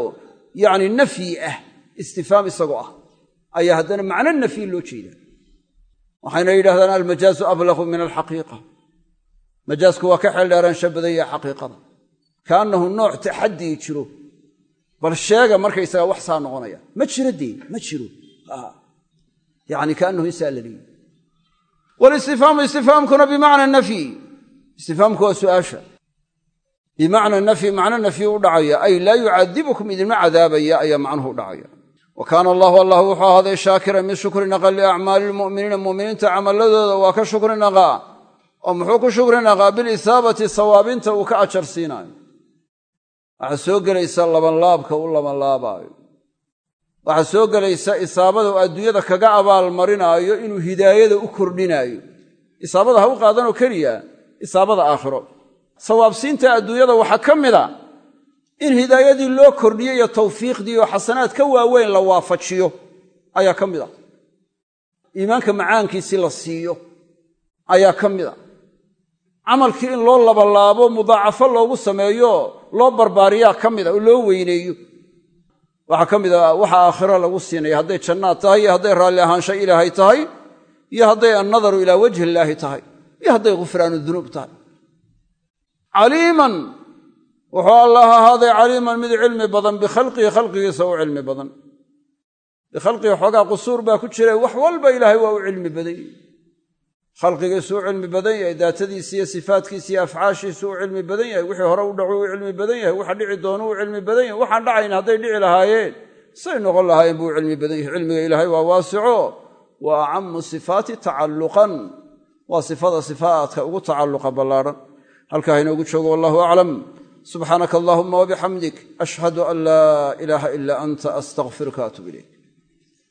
yacni nafyi ah istifhaam isagoo ah ayaa haddana macno nafyi loo jeedaa waxayna yidhahdaan almajaazu ablaqu min alxaqiiqa. Majaasku waa ka xeel dheeraansha badan yahay xaqiiqada. Kaannahu nooc taxaddii jiro. Bal sheega markaysaga wax saa noqonaya. Ma jiro dee ma jiro. Yani kaannahu insaa la leeyi walistifhaamu istifhaamkuna bimacna nafyi istifhaamku waa su'aasha. Bimacna nafyi macno nafyi u dhacaya. Ay laa yucadibukum idinma cadaabaya ayaa macnuhu dhacaya wa kaana allahu allah wuxuu ahaaday shaakiran mid shukri naqa liacmaali lmu'miniina mu'miniinta camalladooda waa ka shukri naqaa oo muxuu ku shukri naqaa bilisaabati sawaabinta uu ka ajar siinaayo waxaa soo gelaysa labanlaabka u labanlaabaayo waxaa soo gelaysa isaabada oo adduunyada kaga abaalmarinaayo inuu hidaayada u kordhinaayo. Isaabada ha u qaadanoo keliya isaabada aakhiro. Sawaabsiinta adduunyada waxaa in hidaayadii loo kordhiyo iyo tawfiiqdii oo xasanaad ka waaweyn la waafajiyo ayaa ka mid a iimaanka macaankiisii la siiyo ayaa ka mid a camalkii in loo labalaabo mudaacafo loogu sameeyo loo barbaariyaa ka mid a oo loo weyneeyo. Waxaa ka mid a waxa aakhiro lagu siinaya hadday jannaad tahay iyo hadday raalli ahaansha ilaahay tahay iyo hadday annadaru ilaa wajhi illaahi tahay iyo hadday khufraanu dunuub tahay wuxuu allah ahaaday caliiman mid cilmi badan bikhalqihi khalqigiisa u cilmi badan. Bikhalqihi xoogaa qusuur baa ku jira wax walba ilaahay waa u cilmi badan yahy khalqigiisu u cilmi badan yahay daatadiisi iyo sifaatkiisi iyo afcaashiisu u cilmi badan yahay wixii hore u dhacu u cilmi badan yahay waxa dhici doonu u cilmi badan yahay waxaan dhacayn hadday dhici lahaayeen. Say noqon lahaayeen buu u cilmi badan yahay cilmiga ilaahay waa waasico. Wa acamu sifaati tacalluqan. Waa ugu tacalluqa ballaadhan halkaa inoogu joogo wallahu aclam subxaanaka allahuma wabixamdik ashhadu an laa ilaaha ila anta astaqfiruka atub ilayk